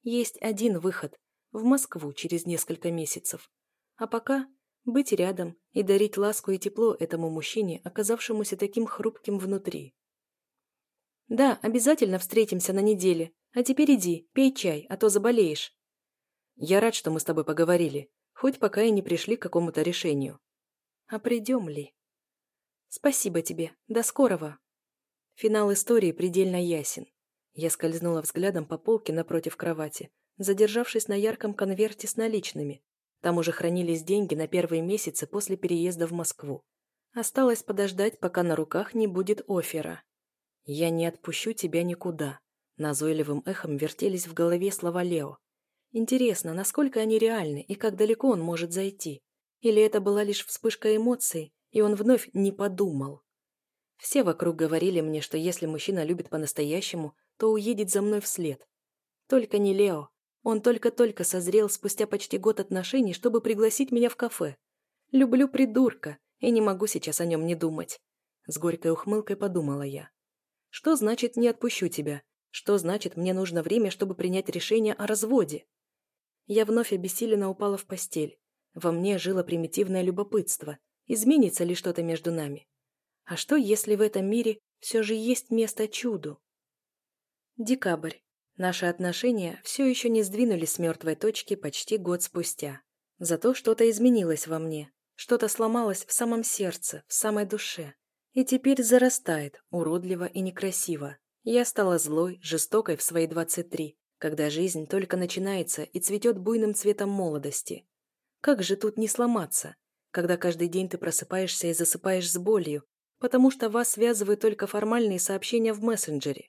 Speaker 1: Есть один выход – в Москву через несколько месяцев. А пока быть рядом и дарить ласку и тепло этому мужчине, оказавшемуся таким хрупким внутри. «Да, обязательно встретимся на неделе. А теперь иди, пей чай, а то заболеешь». «Я рад, что мы с тобой поговорили, хоть пока и не пришли к какому-то решению». «А придем ли?» «Спасибо тебе. До скорого». Финал истории предельно ясен. Я скользнула взглядом по полке напротив кровати, задержавшись на ярком конверте с наличными, там уже хранились деньги на первые месяцы после переезда в Москву. Осталось подождать, пока на руках не будет оффера. «Я не отпущу тебя никуда», – назойливым эхом вертелись в голове слова Лео. Интересно, насколько они реальны и как далеко он может зайти? Или это была лишь вспышка эмоций, и он вновь не подумал? Все вокруг говорили мне, что если мужчина любит по-настоящему, то уедет за мной вслед. Только не Лео. Он только-только созрел спустя почти год отношений, чтобы пригласить меня в кафе. Люблю придурка, и не могу сейчас о нем не думать. С горькой ухмылкой подумала я. Что значит «не отпущу тебя»? Что значит «мне нужно время, чтобы принять решение о разводе»? Я вновь обессиленно упала в постель. Во мне жило примитивное любопытство. Изменится ли что-то между нами? А что, если в этом мире все же есть место чуду? Декабрь. Наши отношения все еще не сдвинулись с мертвой точки почти год спустя. Зато что-то изменилось во мне, что-то сломалось в самом сердце, в самой душе. И теперь зарастает, уродливо и некрасиво. Я стала злой, жестокой в свои 23, когда жизнь только начинается и цветет буйным цветом молодости. Как же тут не сломаться, когда каждый день ты просыпаешься и засыпаешь с болью, потому что вас связывают только формальные сообщения в мессенджере.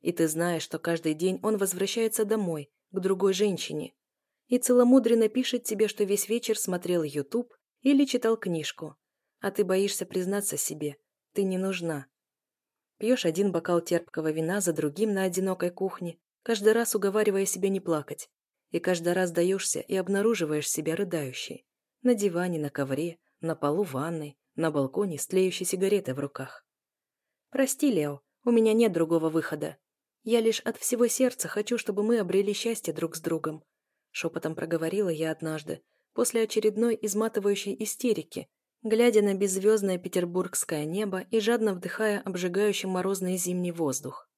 Speaker 1: И ты знаешь, что каждый день он возвращается домой, к другой женщине. И целомудренно пишет тебе, что весь вечер смотрел YouTube или читал книжку. А ты боишься признаться себе. Ты не нужна. Пьешь один бокал терпкого вина за другим на одинокой кухне, каждый раз уговаривая себя не плакать. И каждый раз даешься и обнаруживаешь себя рыдающей. На диване, на ковре, на полу ванной, на балконе с тлеющей сигаретой в руках. «Прости, Лео, у меня нет другого выхода. Я лишь от всего сердца хочу, чтобы мы обрели счастье друг с другом», шепотом проговорила я однажды, после очередной изматывающей истерики, глядя на беззвездное петербургское небо и жадно вдыхая обжигающий морозный зимний воздух.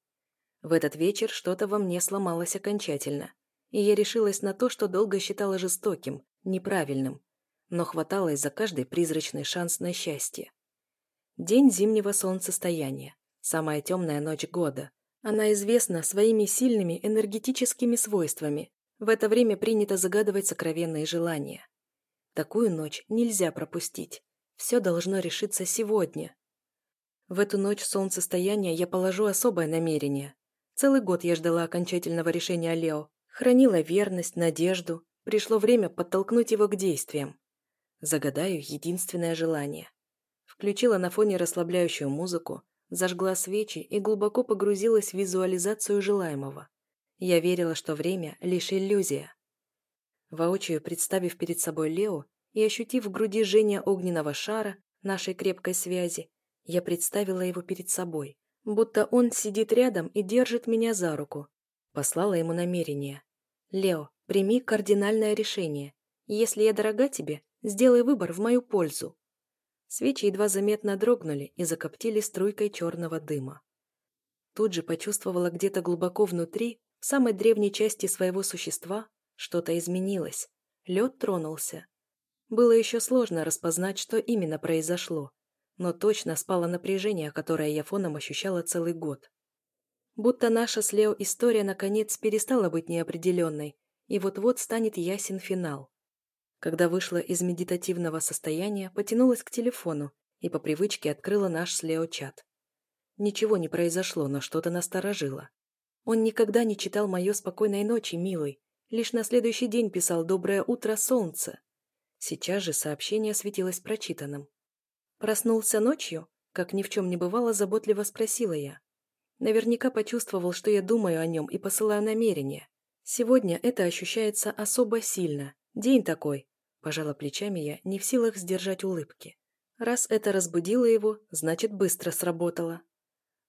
Speaker 1: В этот вечер что-то во мне сломалось окончательно, и я решилась на то, что долго считала жестоким, неправильным, но хваталась за каждый призрачный шанс на счастье. День зимнего солнцестояния, самая темная ночь года, она известна своими сильными энергетическими свойствами. В это время принято загадывать сокровенные желания. Такую ночь нельзя пропустить. Все должно решиться сегодня. В эту ночь солнцестояния я положу особое намерение. Целый год я ждала окончательного решения Лео. Хранила верность, надежду. Пришло время подтолкнуть его к действиям. Загадаю единственное желание. Включила на фоне расслабляющую музыку, зажгла свечи и глубоко погрузилась в визуализацию желаемого. Я верила, что время – лишь иллюзия. Воочию представив перед собой Лео и ощутив в груди жжение огненного шара нашей крепкой связи, я представила его перед собой, будто он сидит рядом и держит меня за руку. Послала ему намерение. «Лео, прими кардинальное решение. Если я дорога тебе, сделай выбор в мою пользу. Свечи едва заметно дрогнули и закоптили струйкой черного дыма. Тут же почувствовала где-то глубоко внутри, в самой древней части своего существа, что-то изменилось. Лед тронулся. Было еще сложно распознать, что именно произошло, но точно спало напряжение, которое я фоном ощущала целый год. Будто наша с Лео история наконец перестала быть неопределенной, и вот-вот станет ясен финал. Когда вышла из медитативного состояния, потянулась к телефону и по привычке открыла наш с Лео чат. Ничего не произошло, но что-то насторожило. Он никогда не читал «Мое спокойной ночи, милый», лишь на следующий день писал «Доброе утро, солнце». Сейчас же сообщение светилось прочитанным. «Проснулся ночью?» Как ни в чем не бывало, заботливо спросила я. Наверняка почувствовал, что я думаю о нем и посылаю намерения. Сегодня это ощущается особо сильно. День такой, Пожала плечами я, не в силах сдержать улыбки. Раз это разбудило его, значит, быстро сработало.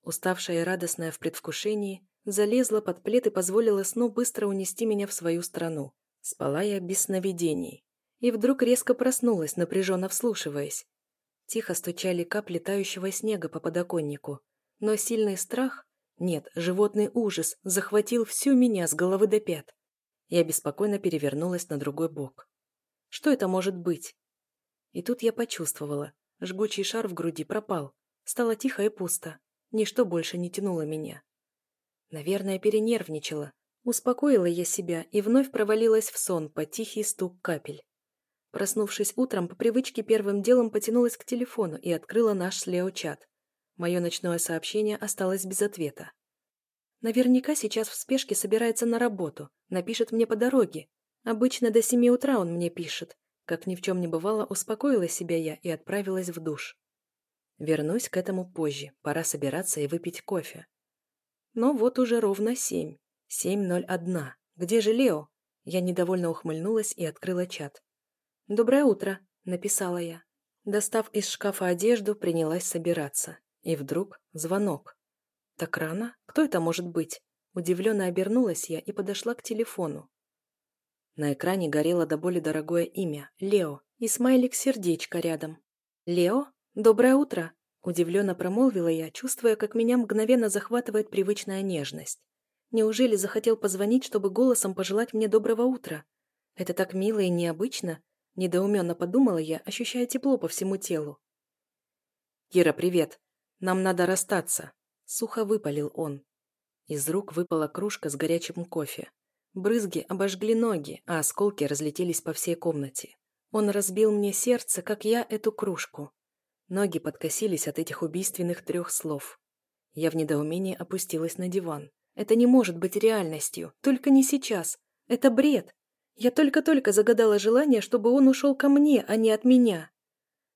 Speaker 1: Уставшая и радостная в предвкушении, залезла под плед и позволила сну быстро унести меня в свою страну, Спала я без сновидений. И вдруг резко проснулась, напряженно вслушиваясь. Тихо стучали капли тающего снега по подоконнику. Но сильный страх, нет, животный ужас, захватил всю меня с головы до пят. Я беспокойно перевернулась на другой бок. Что это может быть? И тут я почувствовала. Жгучий шар в груди пропал. Стало тихо и пусто. Ничто больше не тянуло меня. Наверное, перенервничала. Успокоила я себя и вновь провалилась в сон по тихий стук капель. Проснувшись утром, по привычке первым делом потянулась к телефону и открыла наш с Лео чат. Мое ночное сообщение осталось без ответа. Наверняка сейчас в спешке собирается на работу, напишет мне по дороге. Обычно до семи утра он мне пишет. Как ни в чем не бывало, успокоила себя я и отправилась в душ. Вернусь к этому позже, пора собираться и выпить кофе. Но вот уже ровно семь. Семь ноль одна. Где же Лео? Я недовольно ухмыльнулась и открыла чат. «Доброе утро», — написала я. Достав из шкафа одежду, принялась собираться. И вдруг звонок. «Так рано? Кто это может быть?» Удивленно обернулась я и подошла к телефону. На экране горело до боли дорогое имя – Лео, и смайлик-сердечко рядом. «Лео? Доброе утро!» – удивленно промолвила я, чувствуя, как меня мгновенно захватывает привычная нежность. Неужели захотел позвонить, чтобы голосом пожелать мне доброго утра? Это так мило и необычно, недоуменно подумала я, ощущая тепло по всему телу. «Кира, привет! Нам надо расстаться!» Сухо выпалил он. Из рук выпала кружка с горячим кофе. Брызги обожгли ноги, а осколки разлетелись по всей комнате. Он разбил мне сердце, как я эту кружку. Ноги подкосились от этих убийственных трех слов. Я в недоумении опустилась на диван. Это не может быть реальностью, только не сейчас. Это бред. Я только-только загадала желание, чтобы он ушел ко мне, а не от меня.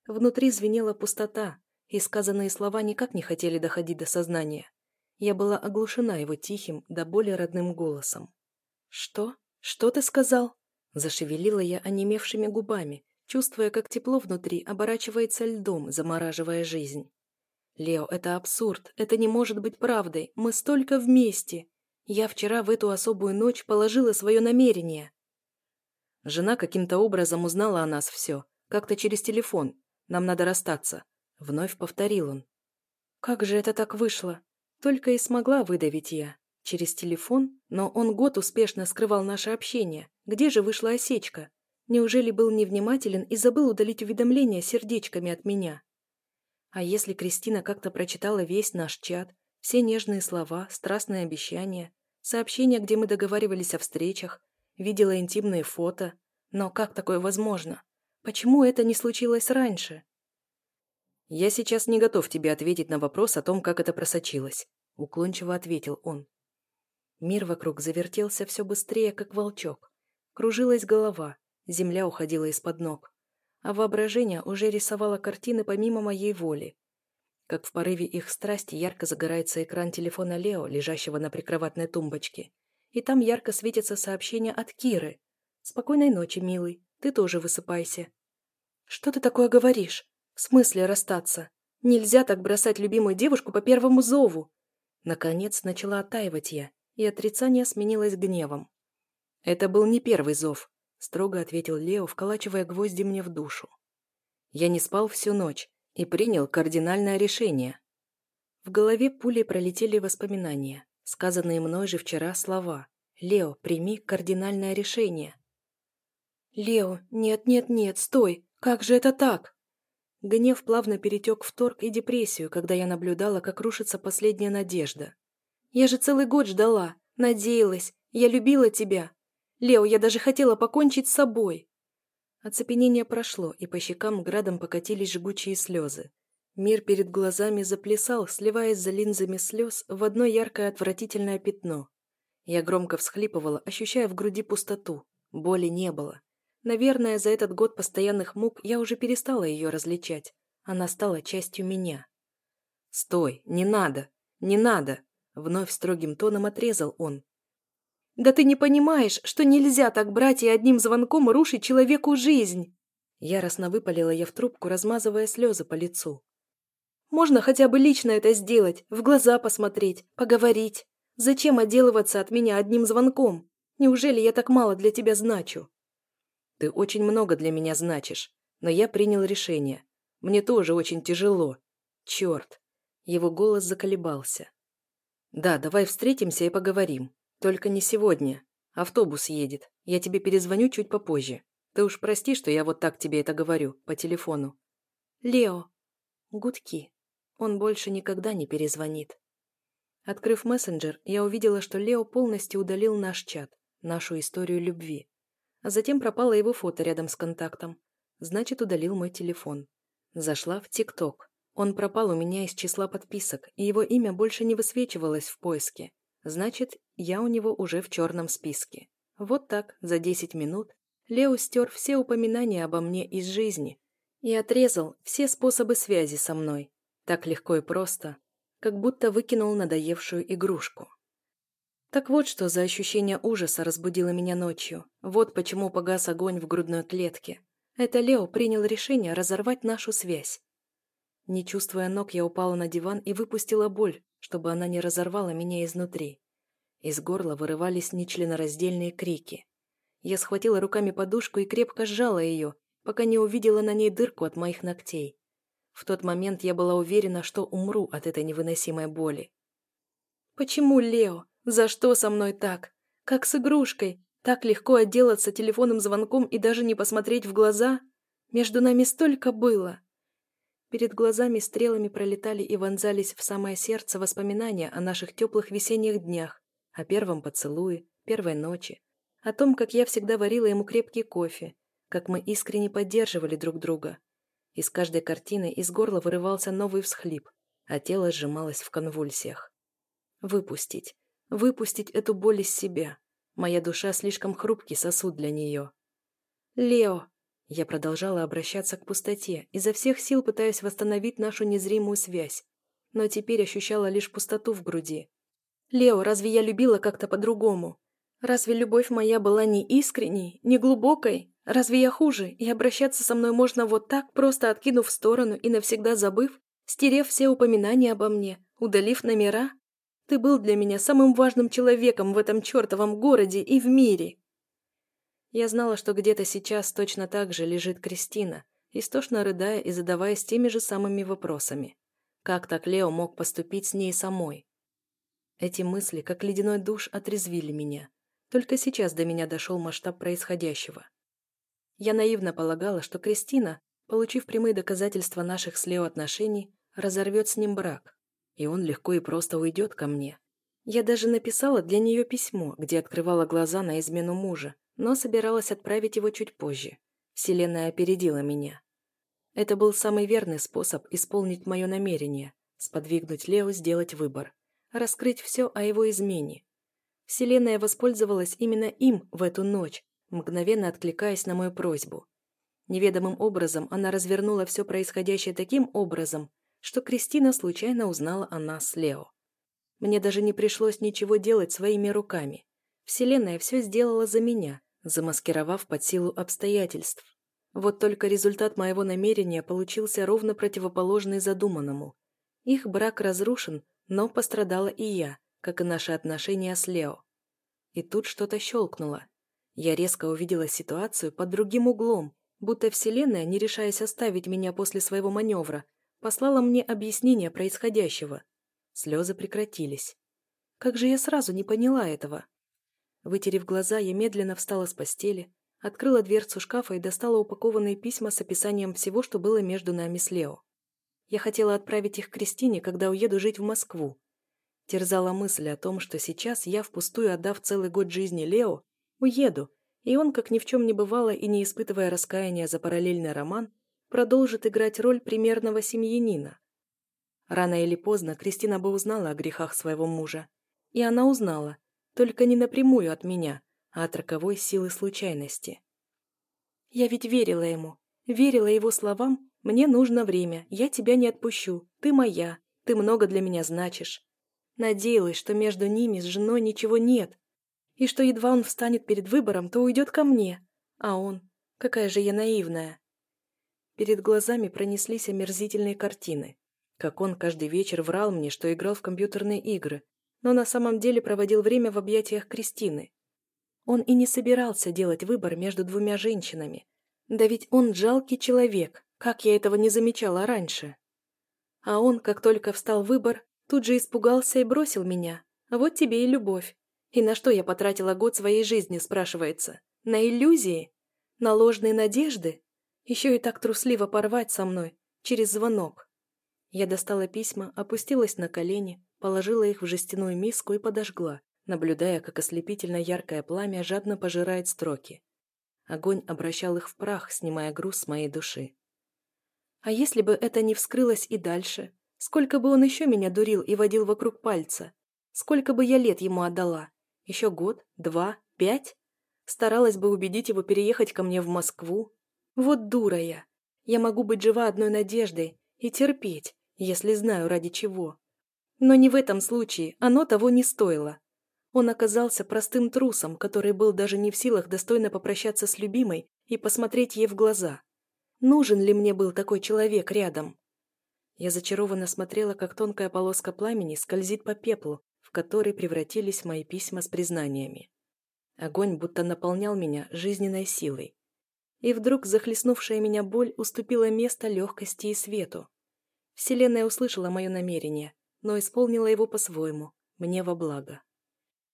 Speaker 1: Внутри звенела пустота, и сказанные слова никак не хотели доходить до сознания. Я была оглушена его тихим, до боли родным голосом. «Что? Что ты сказал?» Зашевелила я онемевшими губами, чувствуя, как тепло внутри оборачивается льдом, замораживая жизнь. «Лео, это абсурд, это не может быть правдой, мы столько вместе. Я вчера в эту особую ночь положила свое намерение». Жена каким-то образом узнала о нас все, как-то через телефон. Нам надо расстаться. Вновь повторил он. Как же это так вышло? Только и смогла выдавить я. Через телефон? Но он год успешно скрывал наше общение. Где же вышла осечка? Неужели был невнимателен и забыл удалить уведомления сердечками от меня? А если Кристина как-то прочитала весь наш чат, все нежные слова, страстные обещания, сообщения, где мы договаривались о встречах, видела интимные фото. Но как такое возможно? Почему это не случилось раньше? «Я сейчас не готов тебе ответить на вопрос о том, как это просочилось», — уклончиво ответил он. Мир вокруг завертелся все быстрее, как волчок. Кружилась голова, земля уходила из-под ног, а воображение уже рисовало картины помимо моей воли. Как в порыве их страсти ярко загорается экран телефона Лео, лежащего на прикроватной тумбочке, и там ярко светится сообщение от Киры. «Спокойной ночи, милый, ты тоже высыпайся». «Что ты такое говоришь?» В смысле расстаться? Нельзя так бросать любимую девушку по первому зову. Наконец начала оттаивать я, и отрицание сменилось гневом. Это был не первый зов, строго ответил Лео, вколачивая гвозди мне в душу. Я не спал всю ночь и принял кардинальное решение. В голове пулей пролетели воспоминания, сказанные мной же вчера слова. «Лео, прими кардинальное решение». «Лео, нет-нет-нет, стой! Как же это так?» Гнев плавно перетек в торг и депрессию, когда я наблюдала, как рушится последняя надежда. «Я же целый год ждала, надеялась, я любила тебя. Лео, я даже хотела покончить с собой». Оцепенение прошло, и по щекам градом покатились жгучие слезы. Мир перед глазами заплясал, сливаясь за линзами слез в одно яркое отвратительное пятно. Я громко всхлипывала, ощущая в груди пустоту. Боли не было. Наверное, за этот год постоянных мук я уже перестала ее различать. Она стала частью меня. «Стой! Не надо! Не надо!» Вновь строгим тоном отрезал он. «Да ты не понимаешь, что нельзя так брать и одним звонком рушить человеку жизнь!» Яростно выпалила я в трубку, размазывая слезы по лицу. «Можно хотя бы лично это сделать, в глаза посмотреть, поговорить. Зачем отделываться от меня одним звонком? Неужели я так мало для тебя значу?» «Ты очень много для меня значишь, но я принял решение. Мне тоже очень тяжело. Черт!» Его голос заколебался. «Да, давай встретимся и поговорим. Только не сегодня. Автобус едет. Я тебе перезвоню чуть попозже. Ты уж прости, что я вот так тебе это говорю, по телефону». «Лео!» Гудки. Он больше никогда не перезвонит. Открыв мессенджер, я увидела, что Лео полностью удалил наш чат, нашу историю любви. А затем пропало его фото рядом с контактом. Значит, удалил мой телефон. Зашла в ТикТок. Он пропал у меня из числа подписок, и его имя больше не высвечивалось в поиске. Значит, я у него уже в черном списке. Вот так, за 10 минут, Лео стер все упоминания обо мне из жизни и отрезал все способы связи со мной. Так легко и просто, как будто выкинул надоевшую игрушку. Так вот, что за ощущение ужаса разбудило меня ночью. Вот почему погас огонь в грудной клетке. Это Лео принял решение разорвать нашу связь. Не чувствуя ног, я упала на диван и выпустила боль, чтобы она не разорвала меня изнутри. Из горла вырывались нечленораздельные крики. Я схватила руками подушку и крепко сжала ее, пока не увидела на ней дырку от моих ногтей. В тот момент я была уверена, что умру от этой невыносимой боли. «Почему, Лео? За что со мной так? Как с игрушкой? Так легко отделаться телефонным звонком и даже не посмотреть в глаза? Между нами столько было!» Перед глазами стрелами пролетали и вонзались в самое сердце воспоминания о наших теплых весенних днях, о первом поцелуе, первой ночи, о том, как я всегда варила ему крепкий кофе, как мы искренне поддерживали друг друга. Из каждой картины из горла вырывался новый всхлип, а тело сжималось в конвульсиях. Выпустить. Выпустить эту боль из себя. Моя душа слишком хрупкий сосуд для нее. «Лео!» Я продолжала обращаться к пустоте, изо всех сил пытаясь восстановить нашу незримую связь, но теперь ощущала лишь пустоту в груди. «Лео, разве я любила как-то по-другому? Разве любовь моя была не искренней, не глубокой? Разве я хуже, и обращаться со мной можно вот так, просто откинув в сторону и навсегда забыв, стерев все упоминания обо мне, удалив номера? Ты был для меня самым важным человеком в этом чертовом городе и в мире!» Я знала, что где-то сейчас точно так же лежит Кристина, истошно рыдая и задаваясь теми же самыми вопросами. Как так Лео мог поступить с ней самой? Эти мысли, как ледяной душ, отрезвили меня. Только сейчас до меня дошел масштаб происходящего. Я наивно полагала, что Кристина, получив прямые доказательства наших с Лео отношений, разорвет с ним брак, и он легко и просто уйдет ко мне. Я даже написала для нее письмо, где открывала глаза на измену мужа, но собиралась отправить его чуть позже. Вселенная опередила меня. Это был самый верный способ исполнить мое намерение, сподвигнуть Лео сделать выбор, раскрыть все о его измене. Вселенная воспользовалась именно им в эту ночь, мгновенно откликаясь на мою просьбу. Неведомым образом она развернула все происходящее таким образом, что Кристина случайно узнала о нас с Лео. Мне даже не пришлось ничего делать своими руками. Вселенная все сделала за меня, замаскировав под силу обстоятельств. Вот только результат моего намерения получился ровно противоположный задуманному. Их брак разрушен, но пострадала и я, как и наши отношения с Лео. И тут что-то щелкнуло. Я резко увидела ситуацию под другим углом, будто Вселенная, не решаясь оставить меня после своего маневра, послала мне объяснение происходящего. Слезы прекратились. Как же я сразу не поняла этого? Вытерев глаза, я медленно встала с постели, открыла дверцу шкафа и достала упакованные письма с описанием всего, что было между нами с Лео. Я хотела отправить их Кристине, когда уеду жить в Москву. Терзала мысль о том, что сейчас я, впустую отдав целый год жизни Лео, уеду, и он, как ни в чем не бывало и не испытывая раскаяния за параллельный роман, продолжит играть роль примерного семьянина. Рано или поздно Кристина бы узнала о грехах своего мужа. И она узнала, только не напрямую от меня, а от роковой силы случайности. Я ведь верила ему, верила его словам «Мне нужно время, я тебя не отпущу, ты моя, ты много для меня значишь». Надеялась, что между ними с женой ничего нет, и что едва он встанет перед выбором, то уйдет ко мне. А он... Какая же я наивная. Перед глазами пронеслись омерзительные картины. Как он каждый вечер врал мне, что играл в компьютерные игры, но на самом деле проводил время в объятиях Кристины. Он и не собирался делать выбор между двумя женщинами. Да ведь он жалкий человек, как я этого не замечала раньше. А он, как только встал выбор, тут же испугался и бросил меня. Вот тебе и любовь. И на что я потратила год своей жизни, спрашивается? На иллюзии? На ложные надежды? Еще и так трусливо порвать со мной, через звонок. Я достала письма, опустилась на колени, положила их в жестяную миску и подожгла, наблюдая, как ослепительно яркое пламя жадно пожирает строки. Огонь обращал их в прах, снимая груз с моей души. А если бы это не вскрылось и дальше? Сколько бы он еще меня дурил и водил вокруг пальца? Сколько бы я лет ему отдала? Еще год? Два? Пять? Старалась бы убедить его переехать ко мне в Москву? Вот дура я. Я могу быть жива одной надеждой и терпеть, если знаю ради чего. Но не в этом случае, оно того не стоило. Он оказался простым трусом, который был даже не в силах достойно попрощаться с любимой и посмотреть ей в глаза. Нужен ли мне был такой человек рядом? Я зачарованно смотрела, как тонкая полоска пламени скользит по пеплу, в который превратились мои письма с признаниями. Огонь будто наполнял меня жизненной силой. И вдруг захлестнувшая меня боль уступила место легкости и свету. Вселенная услышала мое намерение, но исполнила его по-своему, мне во благо.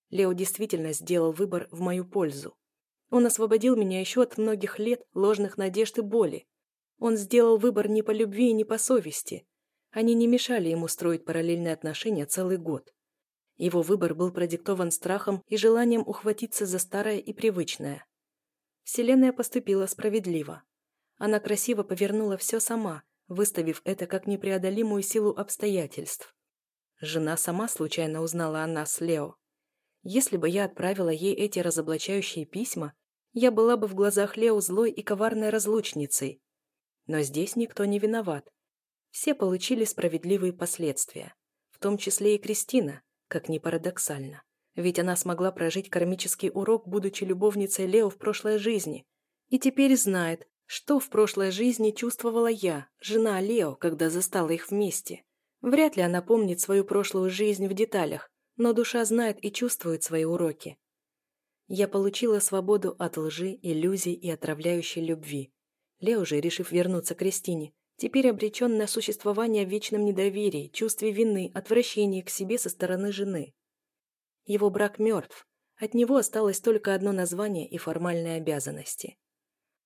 Speaker 1: Лео действительно сделал выбор в мою пользу. Он освободил меня еще от многих лет ложных надежд и боли. Он сделал выбор не по любви и не по совести. Они не мешали ему строить параллельные отношения целый год. Его выбор был продиктован страхом и желанием ухватиться за старое и привычное. Вселенная поступила справедливо. Она красиво повернула все сама, выставив это как непреодолимую силу обстоятельств. Жена сама случайно узнала о нас Лео. Если бы я отправила ей эти разоблачающие письма, я была бы в глазах Лео злой и коварной разлучницей. Но здесь никто не виноват. Все получили справедливые последствия, в том числе и Кристина, как ни парадоксально. Ведь она смогла прожить кармический урок, будучи любовницей Лео в прошлой жизни, и теперь знает, что в прошлой жизни чувствовала я, жена Лео, когда застала их вместе. Вряд ли она помнит свою прошлую жизнь в деталях, но душа знает и чувствует свои уроки. Я получила свободу от лжи, иллюзий и отравляющей любви. Лео же, решив вернуться к Кристине, теперь обречен на существование в вечном недоверии, чувстве вины, отвращении к себе со стороны жены. Его брак мертв, от него осталось только одно название и формальные обязанности.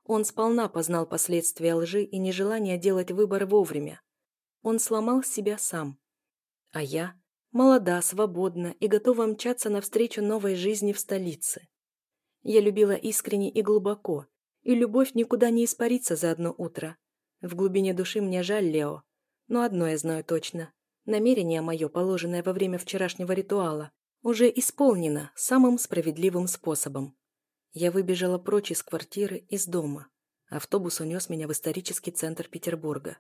Speaker 1: Он сполна познал последствия лжи и нежелание делать выбор вовремя. Он сломал себя сам. А я Молода, свободна и готова мчаться навстречу новой жизни в столице. Я любила искренне и глубоко, и любовь никуда не испарится за одно утро. В глубине души мне жаль Лео, но одно я знаю точно. Намерение мое, положенное во время вчерашнего ритуала, уже исполнено самым справедливым способом. Я выбежала прочь из квартиры, из дома. Автобус унес меня в исторический центр Петербурга.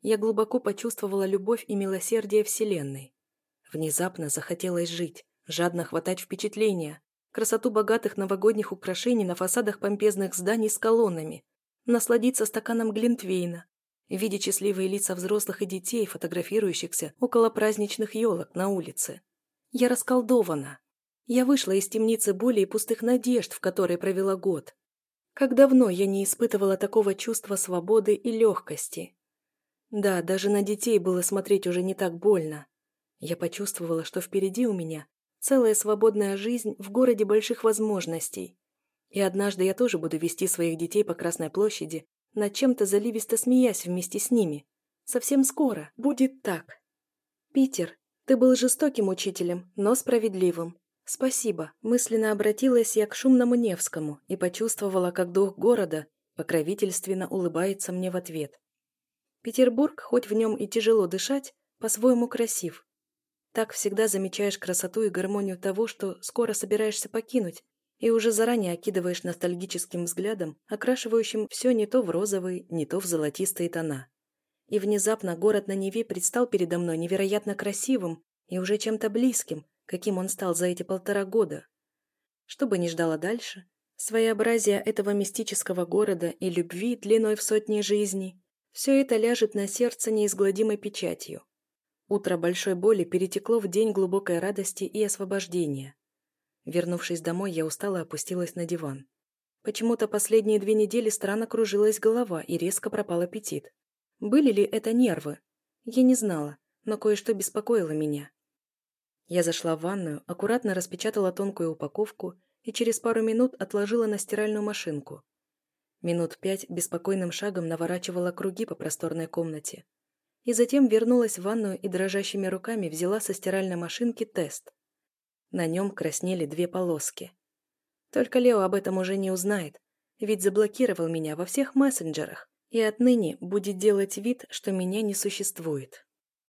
Speaker 1: Я глубоко почувствовала любовь и милосердие Вселенной. Внезапно захотелось жить, жадно хватать впечатления, красоту богатых новогодних украшений на фасадах помпезных зданий с колоннами, насладиться стаканом Глинтвейна, видеть счастливые лица взрослых и детей, фотографирующихся около праздничных елок на улице. Я расколдована. Я вышла из темницы боли и пустых надежд, в которой провела год. Как давно я не испытывала такого чувства свободы и легкости. Да, даже на детей было смотреть уже не так больно. Я почувствовала, что впереди у меня целая свободная жизнь в городе больших возможностей. И однажды я тоже буду вести своих детей по Красной площади, над чем-то заливисто смеясь вместе с ними. Совсем скоро будет так. Питер, ты был жестоким учителем, но справедливым. Спасибо. Мысленно обратилась я к шумному Невскому и почувствовала, как дух города покровительственно улыбается мне в ответ. Петербург, хоть в нем и тяжело дышать, по-своему красив. Так всегда замечаешь красоту и гармонию того, что скоро собираешься покинуть, и уже заранее окидываешь ностальгическим взглядом, окрашивающим все не то в розовые, не то в золотистые тона. И внезапно город на Неве предстал передо мной невероятно красивым и уже чем-то близким, каким он стал за эти полтора года. Что бы ни ждало дальше, своеобразие этого мистического города и любви длиной в сотни жизней, все это ляжет на сердце неизгладимой печатью. Утро большой боли перетекло в день глубокой радости и освобождения. Вернувшись домой, я устало опустилась на диван. Почему-то последние две недели странно кружилась голова и резко пропал аппетит. Были ли это нервы? Я не знала, но кое-что беспокоило меня. Я зашла в ванную, аккуратно распечатала тонкую упаковку и через пару минут отложила на стиральную машинку. Минут пять беспокойным шагом наворачивала круги по просторной комнате. И затем вернулась в ванную и дрожащими руками взяла со стиральной машинки тест. На нем краснели две полоски. Только Лео об этом уже не узнает, ведь заблокировал меня во всех мессенджерах и отныне будет делать вид, что меня не существует.